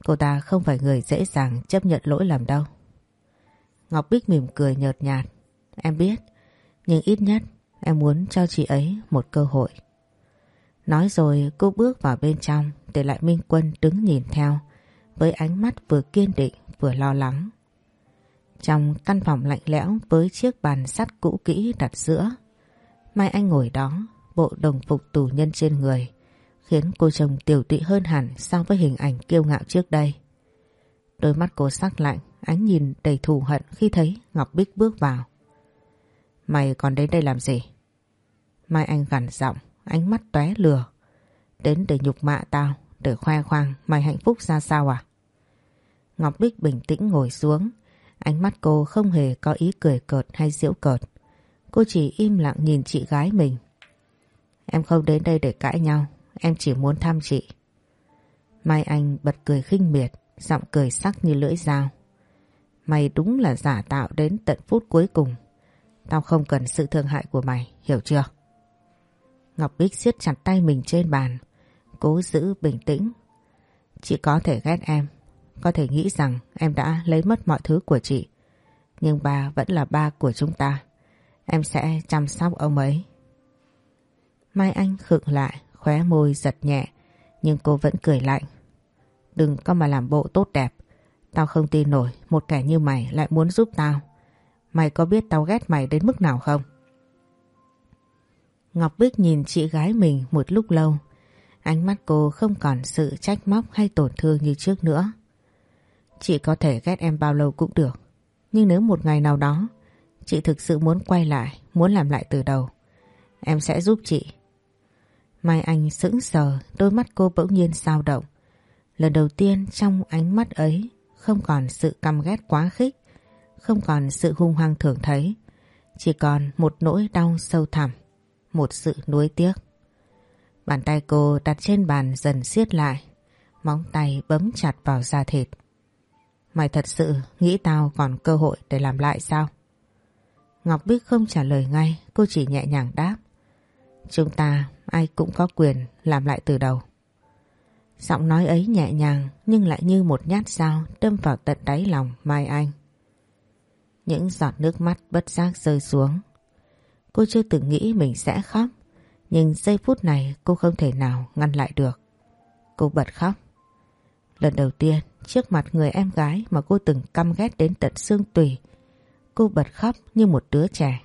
Cô ta không phải người dễ dàng chấp nhận lỗi lầm đâu. Ngọc Bích mỉm cười nhợt nhạt. Em biết, nhưng ít nhất em muốn cho chị ấy một cơ hội. Nói rồi cô bước vào bên trong để lại Minh Quân đứng nhìn theo với ánh mắt vừa kiên định vừa lo lắng. Trong căn phòng lạnh lẽo với chiếc bàn sắt cũ kỹ đặt giữa, Mai Anh ngồi đó, bộ đồng phục tù nhân trên người, khiến cô trông tiểu tụy hơn hẳn so với hình ảnh kiêu ngạo trước đây. Đôi mắt cô sắc lạnh, ánh nhìn đầy thù hận khi thấy Ngọc Bích bước vào. Mày còn đến đây làm gì? Mai Anh gằn giọng, ánh mắt tóe lừa. Đến để nhục mạ tao, để khoe khoang mày hạnh phúc ra sao à? Ngọc Bích bình tĩnh ngồi xuống, ánh mắt cô không hề có ý cười cợt hay giễu cợt. Cô chỉ im lặng nhìn chị gái mình. Em không đến đây để cãi nhau, em chỉ muốn thăm chị. Mai Anh bật cười khinh miệt, giọng cười sắc như lưỡi dao. Mày đúng là giả tạo đến tận phút cuối cùng. Tao không cần sự thương hại của mày, hiểu chưa? Ngọc Bích siết chặt tay mình trên bàn, cố giữ bình tĩnh. Chị có thể ghét em, có thể nghĩ rằng em đã lấy mất mọi thứ của chị. Nhưng ba vẫn là ba của chúng ta. Em sẽ chăm sóc ông ấy. Mai Anh khựng lại, khóe môi giật nhẹ, nhưng cô vẫn cười lạnh. Đừng có mà làm bộ tốt đẹp. Tao không tin nổi một kẻ như mày lại muốn giúp tao. Mày có biết tao ghét mày đến mức nào không? Ngọc Bích nhìn chị gái mình một lúc lâu. Ánh mắt cô không còn sự trách móc hay tổn thương như trước nữa. Chị có thể ghét em bao lâu cũng được. Nhưng nếu một ngày nào đó chị thực sự muốn quay lại, muốn làm lại từ đầu, em sẽ giúp chị. Mai Anh sững sờ, đôi mắt cô bỗng nhiên sao động. Lần đầu tiên trong ánh mắt ấy không còn sự căm ghét quá khích, không còn sự hung hăng thường thấy, chỉ còn một nỗi đau sâu thẳm, một sự nuối tiếc. Bàn tay cô đặt trên bàn dần siết lại, móng tay bấm chặt vào da thịt. Mày thật sự nghĩ tao còn cơ hội để làm lại sao? Ngọc Bích không trả lời ngay, cô chỉ nhẹ nhàng đáp. Chúng ta ai cũng có quyền làm lại từ đầu. Giọng nói ấy nhẹ nhàng nhưng lại như một nhát dao đâm vào tận đáy lòng Mai Anh. Những giọt nước mắt bất giác rơi xuống. Cô chưa từng nghĩ mình sẽ khóc, nhưng giây phút này cô không thể nào ngăn lại được. Cô bật khóc. Lần đầu tiên trước mặt người em gái mà cô từng căm ghét đến tận xương tủy cô bật khóc như một đứa trẻ.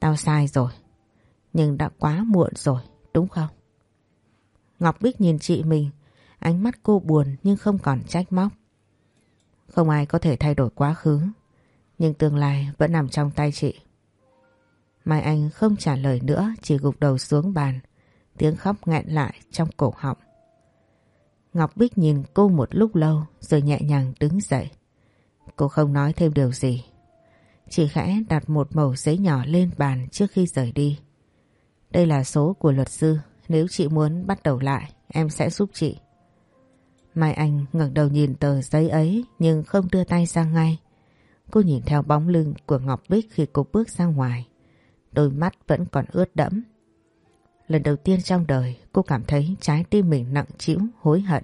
Tao sai rồi, nhưng đã quá muộn rồi, đúng không? Ngọc Bích nhìn chị mình, ánh mắt cô buồn nhưng không còn trách móc. Không ai có thể thay đổi quá khứ, nhưng tương lai vẫn nằm trong tay chị. Mai Anh không trả lời nữa, chỉ gục đầu xuống bàn, tiếng khóc nghẹn lại trong cổ họng. Ngọc Bích nhìn cô một lúc lâu rồi nhẹ nhàng đứng dậy. Cô không nói thêm điều gì. Chỉ khẽ đặt một mẩu giấy nhỏ lên bàn trước khi rời đi. Đây là số của luật sư, nếu chị muốn bắt đầu lại, em sẽ giúp chị. Mai Anh ngẩng đầu nhìn tờ giấy ấy nhưng không đưa tay ra ngay. Cô nhìn theo bóng lưng của Ngọc Bích khi cô bước ra ngoài. Đôi mắt vẫn còn ướt đẫm. Lần đầu tiên trong đời cô cảm thấy trái tim mình nặng trĩu, hối hận.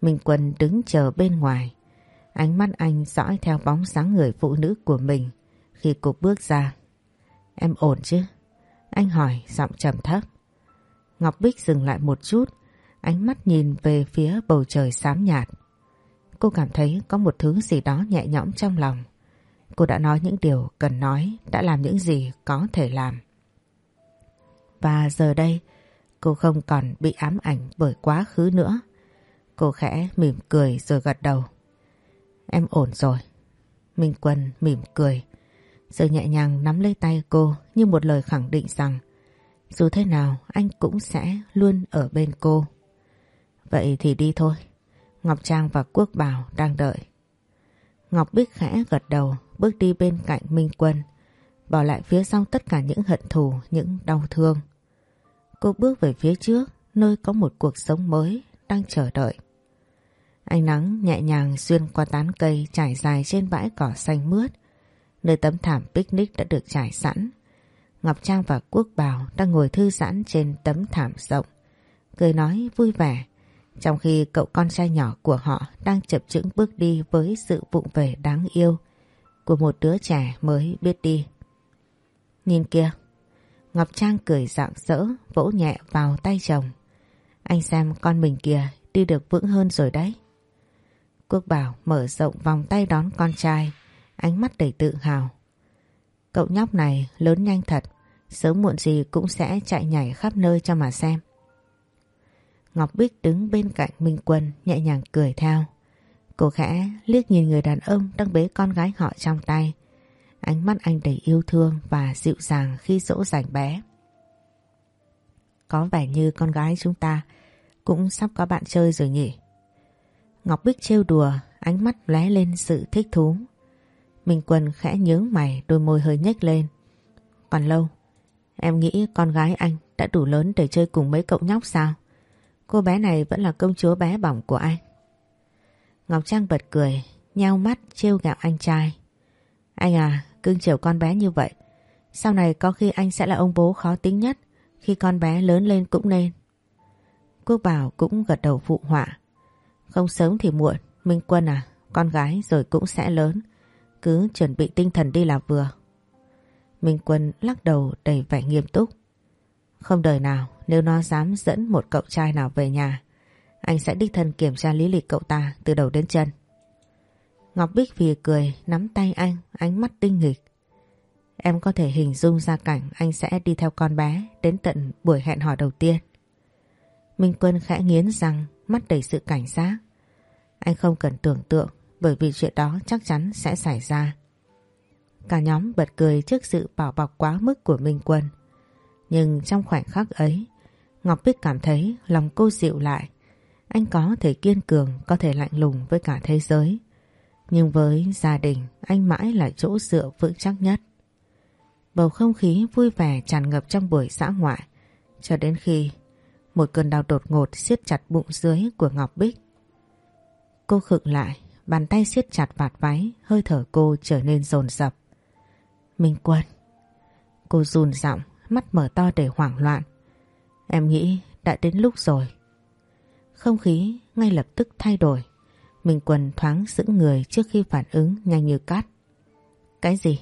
Minh Quân đứng chờ bên ngoài. Ánh mắt anh dõi theo bóng sáng người phụ nữ của mình khi cô bước ra. Em ổn chứ? Anh hỏi giọng trầm thấp. Ngọc Bích dừng lại một chút, ánh mắt nhìn về phía bầu trời xám nhạt. Cô cảm thấy có một thứ gì đó nhẹ nhõm trong lòng. cô đã nói những điều cần nói, đã làm những gì có thể làm. Và giờ đây, cô không còn bị ám ảnh bởi quá khứ nữa. Cô khẽ mỉm cười rồi gật đầu. Em ổn rồi. Minh Quân mỉm cười. Rồi nhẹ nhàng nắm lấy tay cô như một lời khẳng định rằng dù thế nào anh cũng sẽ luôn ở bên cô. Vậy thì đi thôi. Ngọc Trang và Quốc Bảo đang đợi. Ngọc Bích khẽ gật đầu bước đi bên cạnh Minh Quân bỏ lại phía sau tất cả những hận thù, những đau thương. Cô bước về phía trước nơi có một cuộc sống mới đang chờ đợi. Ánh nắng nhẹ nhàng xuyên qua tán cây trải dài trên bãi cỏ xanh mướt nơi tấm thảm picnic đã được trải sẵn. Ngọc Trang và Quốc Bảo đang ngồi thư giãn trên tấm thảm rộng, cười nói vui vẻ, trong khi cậu con trai nhỏ của họ đang chập chững bước đi với sự vụng về đáng yêu của một đứa trẻ mới biết đi. Nhìn kia, Ngọc Trang cười rạng rỡ vỗ nhẹ vào tay chồng. Anh xem con mình kìa đi được vững hơn rồi đấy. Quốc Bảo mở rộng vòng tay đón con trai, ánh mắt đầy tự hào. Cậu nhóc này lớn nhanh thật, sớm muộn gì cũng sẽ chạy nhảy khắp nơi cho mà xem. Ngọc Bích đứng bên cạnh Minh Quân nhẹ nhàng cười theo. Cô khẽ liếc nhìn người đàn ông đang bế con gái họ trong tay. Ánh mắt anh đầy yêu thương và dịu dàng khi dỗ dành bé. Có vẻ như con gái chúng ta cũng sắp có bạn chơi rồi nhỉ. Ngọc Bích trêu đùa, ánh mắt lóe lên sự thích thú. Minh Quân khẽ nhớ mày đôi môi hơi nhếch lên. Còn lâu, em nghĩ con gái anh đã đủ lớn để chơi cùng mấy cậu nhóc sao? Cô bé này vẫn là công chúa bé bỏng của anh. Ngọc Trang bật cười, nhau mắt trêu gạo anh trai. Anh à, cưng chiều con bé như vậy. Sau này có khi anh sẽ là ông bố khó tính nhất, khi con bé lớn lên cũng nên. Quốc Bảo cũng gật đầu phụ họa. Không sớm thì muộn, Minh Quân à, con gái rồi cũng sẽ lớn. Cứ chuẩn bị tinh thần đi là vừa. Minh Quân lắc đầu đầy vẻ nghiêm túc. Không đời nào, nếu nó dám dẫn một cậu trai nào về nhà, anh sẽ đích thân kiểm tra lý lịch cậu ta từ đầu đến chân. Ngọc Bích vì cười nắm tay anh, ánh mắt tinh nghịch. Em có thể hình dung ra cảnh anh sẽ đi theo con bé đến tận buổi hẹn hò đầu tiên. Minh Quân khẽ nghiến răng, mắt đầy sự cảnh giác. Anh không cần tưởng tượng bởi vì chuyện đó chắc chắn sẽ xảy ra. Cả nhóm bật cười trước sự bảo bọc quá mức của Minh Quân. Nhưng trong khoảnh khắc ấy, Ngọc Bích cảm thấy lòng cô dịu lại. Anh có thể kiên cường, có thể lạnh lùng với cả thế giới. Nhưng với gia đình, anh mãi là chỗ dựa vững chắc nhất. Bầu không khí vui vẻ tràn ngập trong buổi xã ngoại, cho đến khi một cơn đau đột ngột siết chặt bụng dưới của Ngọc Bích. Cô khựng lại, bàn tay siết chặt vạt váy, hơi thở cô trở nên dồn dập. Minh Quân. Cô run giọng, mắt mở to để hoảng loạn. Em nghĩ đã đến lúc rồi. Không khí ngay lập tức thay đổi. Minh Quân thoáng sững người trước khi phản ứng nhanh như cát. Cái gì?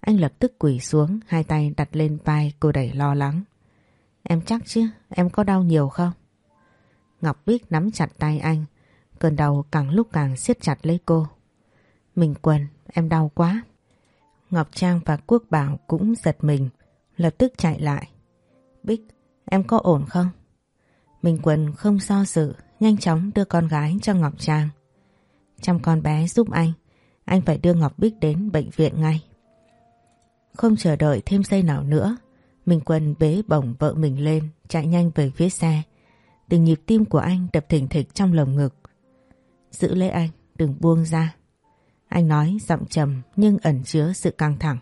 Anh lập tức quỳ xuống, hai tay đặt lên vai cô đẩy lo lắng. Em chắc chứ, em có đau nhiều không? Ngọc Bích nắm chặt tay anh, cơn đau càng lúc càng siết chặt lấy cô. Minh Quân, em đau quá. Ngọc Trang và Quốc Bảo cũng giật mình, lập tức chạy lại. Bích, em có ổn không? Minh Quân không do dự, nhanh chóng đưa con gái cho Ngọc Trang. Chăm con bé giúp anh, anh phải đưa Ngọc Bích đến bệnh viện ngay. Không chờ đợi thêm giây nào nữa, Minh Quân bế bổng vợ mình lên, chạy nhanh về phía xe. Từng nhịp tim của anh đập thình thịch trong lồng ngực. Giữ lấy anh, đừng buông ra. Anh nói giọng trầm nhưng ẩn chứa sự căng thẳng.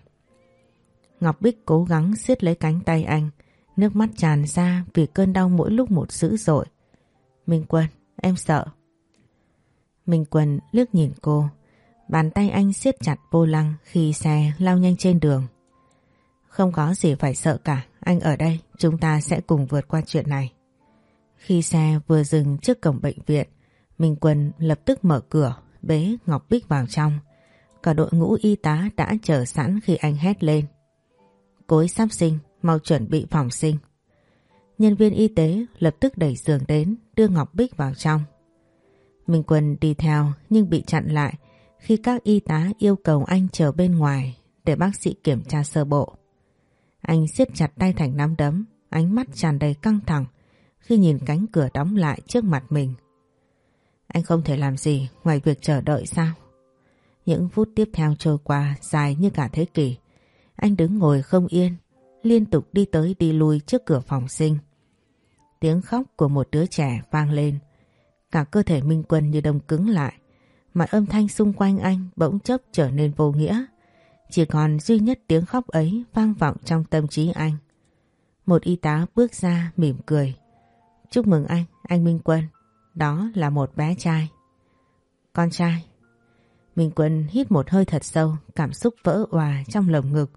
Ngọc Bích cố gắng siết lấy cánh tay anh, Nước mắt tràn ra vì cơn đau mỗi lúc một dữ dội. Minh Quân, em sợ. Minh Quân lướt nhìn cô. Bàn tay anh siết chặt vô lăng khi xe lao nhanh trên đường. Không có gì phải sợ cả, anh ở đây, chúng ta sẽ cùng vượt qua chuyện này. Khi xe vừa dừng trước cổng bệnh viện, Minh Quân lập tức mở cửa, bế Ngọc Bích vào trong. Cả đội ngũ y tá đã chờ sẵn khi anh hét lên. Cối sắp sinh, mau chuẩn bị phòng sinh. Nhân viên y tế lập tức đẩy giường đến đưa Ngọc Bích vào trong. Minh Quân đi theo nhưng bị chặn lại khi các y tá yêu cầu anh chờ bên ngoài để bác sĩ kiểm tra sơ bộ. Anh siết chặt tay thành nắm đấm, ánh mắt tràn đầy căng thẳng khi nhìn cánh cửa đóng lại trước mặt mình. Anh không thể làm gì ngoài việc chờ đợi sao? Những phút tiếp theo trôi qua dài như cả thế kỷ. Anh đứng ngồi không yên, liên tục đi tới đi lui trước cửa phòng sinh. Tiếng khóc của một đứa trẻ vang lên. Cả cơ thể Minh Quân như đông cứng lại. Mọi âm thanh xung quanh anh bỗng chốc trở nên vô nghĩa. Chỉ còn duy nhất tiếng khóc ấy vang vọng trong tâm trí anh. Một y tá bước ra mỉm cười. Chúc mừng anh, anh Minh Quân. Đó là một bé trai. Con trai. Minh Quân hít một hơi thật sâu, cảm xúc vỡ hòa trong lồng ngực.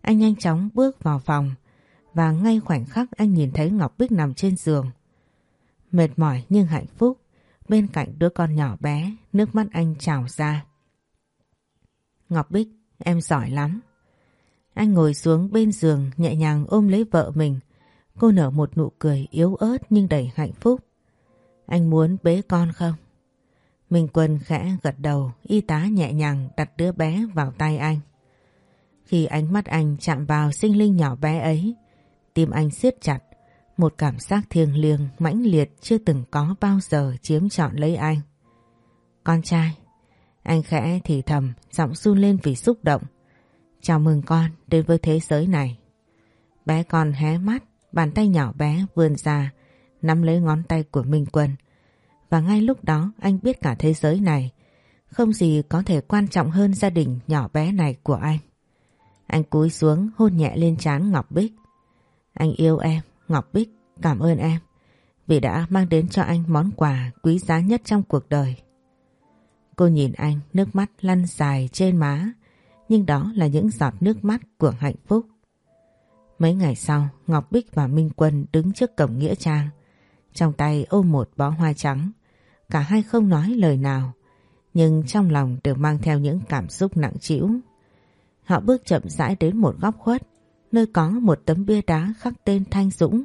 Anh nhanh chóng bước vào phòng và ngay khoảnh khắc anh nhìn thấy Ngọc Bích nằm trên giường. Mệt mỏi nhưng hạnh phúc, bên cạnh đứa con nhỏ bé, nước mắt anh trào ra. Ngọc Bích, em giỏi lắm. Anh ngồi xuống bên giường nhẹ nhàng ôm lấy vợ mình. Cô nở một nụ cười yếu ớt nhưng đầy hạnh phúc. Anh muốn bế con không? Minh Quân khẽ gật đầu, y tá nhẹ nhàng đặt đứa bé vào tay anh. Khi ánh mắt anh chạm vào sinh linh nhỏ bé ấy, tim anh siết chặt, một cảm giác thiêng liêng mãnh liệt chưa từng có bao giờ chiếm trọn lấy anh. Con trai, anh khẽ thì thầm, giọng run lên vì xúc động. Chào mừng con đến với thế giới này. Bé con hé mắt, bàn tay nhỏ bé vươn ra, nắm lấy ngón tay của Minh Quân. Và ngay lúc đó anh biết cả thế giới này, không gì có thể quan trọng hơn gia đình nhỏ bé này của anh. Anh cúi xuống hôn nhẹ lên trán Ngọc Bích. Anh yêu em, Ngọc Bích, cảm ơn em vì đã mang đến cho anh món quà quý giá nhất trong cuộc đời. Cô nhìn anh nước mắt lăn dài trên má nhưng đó là những giọt nước mắt của hạnh phúc. Mấy ngày sau Ngọc Bích và Minh Quân đứng trước cổng Nghĩa Trang trong tay ôm một bó hoa trắng cả hai không nói lời nào nhưng trong lòng đều mang theo những cảm xúc nặng trĩu. Họ bước chậm rãi đến một góc khuất nơi có một tấm bia đá khắc tên Thanh Dũng.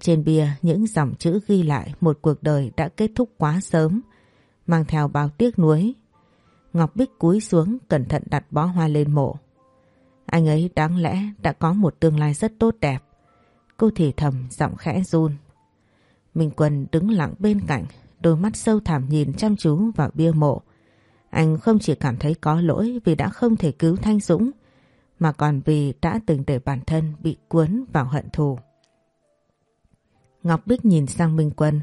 Trên bia những dòng chữ ghi lại một cuộc đời đã kết thúc quá sớm, mang theo bao tiếc nuối. Ngọc Bích cúi xuống cẩn thận đặt bó hoa lên mộ. Anh ấy đáng lẽ đã có một tương lai rất tốt đẹp. Cô thì thầm giọng khẽ run. Minh Quân đứng lặng bên cạnh, đôi mắt sâu thẳm nhìn chăm chú vào bia mộ. Anh không chỉ cảm thấy có lỗi vì đã không thể cứu Thanh Dũng, mà còn vì đã từng để bản thân bị cuốn vào hận thù. Ngọc Bích nhìn sang Minh Quân,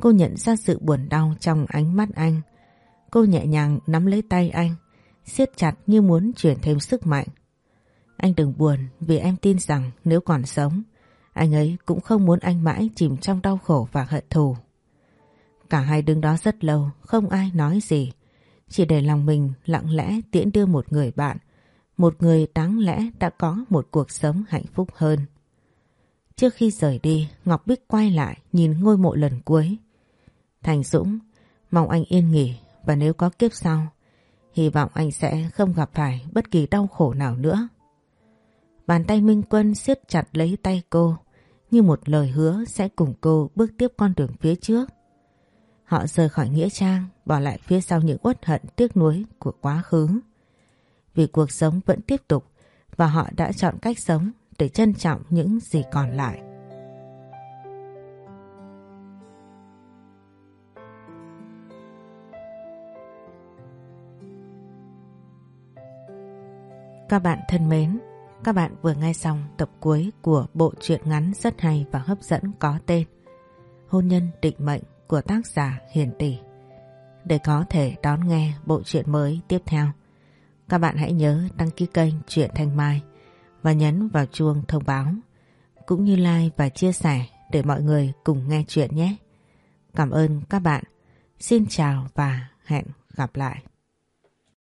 cô nhận ra sự buồn đau trong ánh mắt anh. Cô nhẹ nhàng nắm lấy tay anh, siết chặt như muốn chuyển thêm sức mạnh. Anh đừng buồn vì em tin rằng nếu còn sống, anh ấy cũng không muốn anh mãi chìm trong đau khổ và hận thù. Cả hai đứng đó rất lâu, không ai nói gì. Chỉ để lòng mình lặng lẽ tiễn đưa một người bạn một người đáng lẽ đã có một cuộc sống hạnh phúc hơn. Trước khi rời đi, Ngọc Bích quay lại nhìn ngôi mộ lần cuối. Thành Dũng, mong anh yên nghỉ và nếu có kiếp sau, hy vọng anh sẽ không gặp phải bất kỳ đau khổ nào nữa. Bàn tay Minh Quân siết chặt lấy tay cô, như một lời hứa sẽ cùng cô bước tiếp con đường phía trước. Họ rời khỏi Nghĩa Trang, bỏ lại phía sau những uất hận tiếc nuối của quá khứ vì cuộc sống vẫn tiếp tục và họ đã chọn cách sống để trân trọng những gì còn lại. Các bạn thân mến, các bạn vừa nghe xong tập cuối của bộ truyện ngắn rất hay và hấp dẫn có tên Hôn nhân định mệnh của tác giả Hiền Tỷ. Để có thể đón nghe bộ truyện mới tiếp theo, các bạn hãy nhớ đăng ký kênh Truyện Thanh Mai và nhấn vào chuông thông báo cũng như like và chia sẻ để mọi người cùng nghe chuyện nhé. Cảm ơn các bạn. Xin chào và hẹn gặp lại.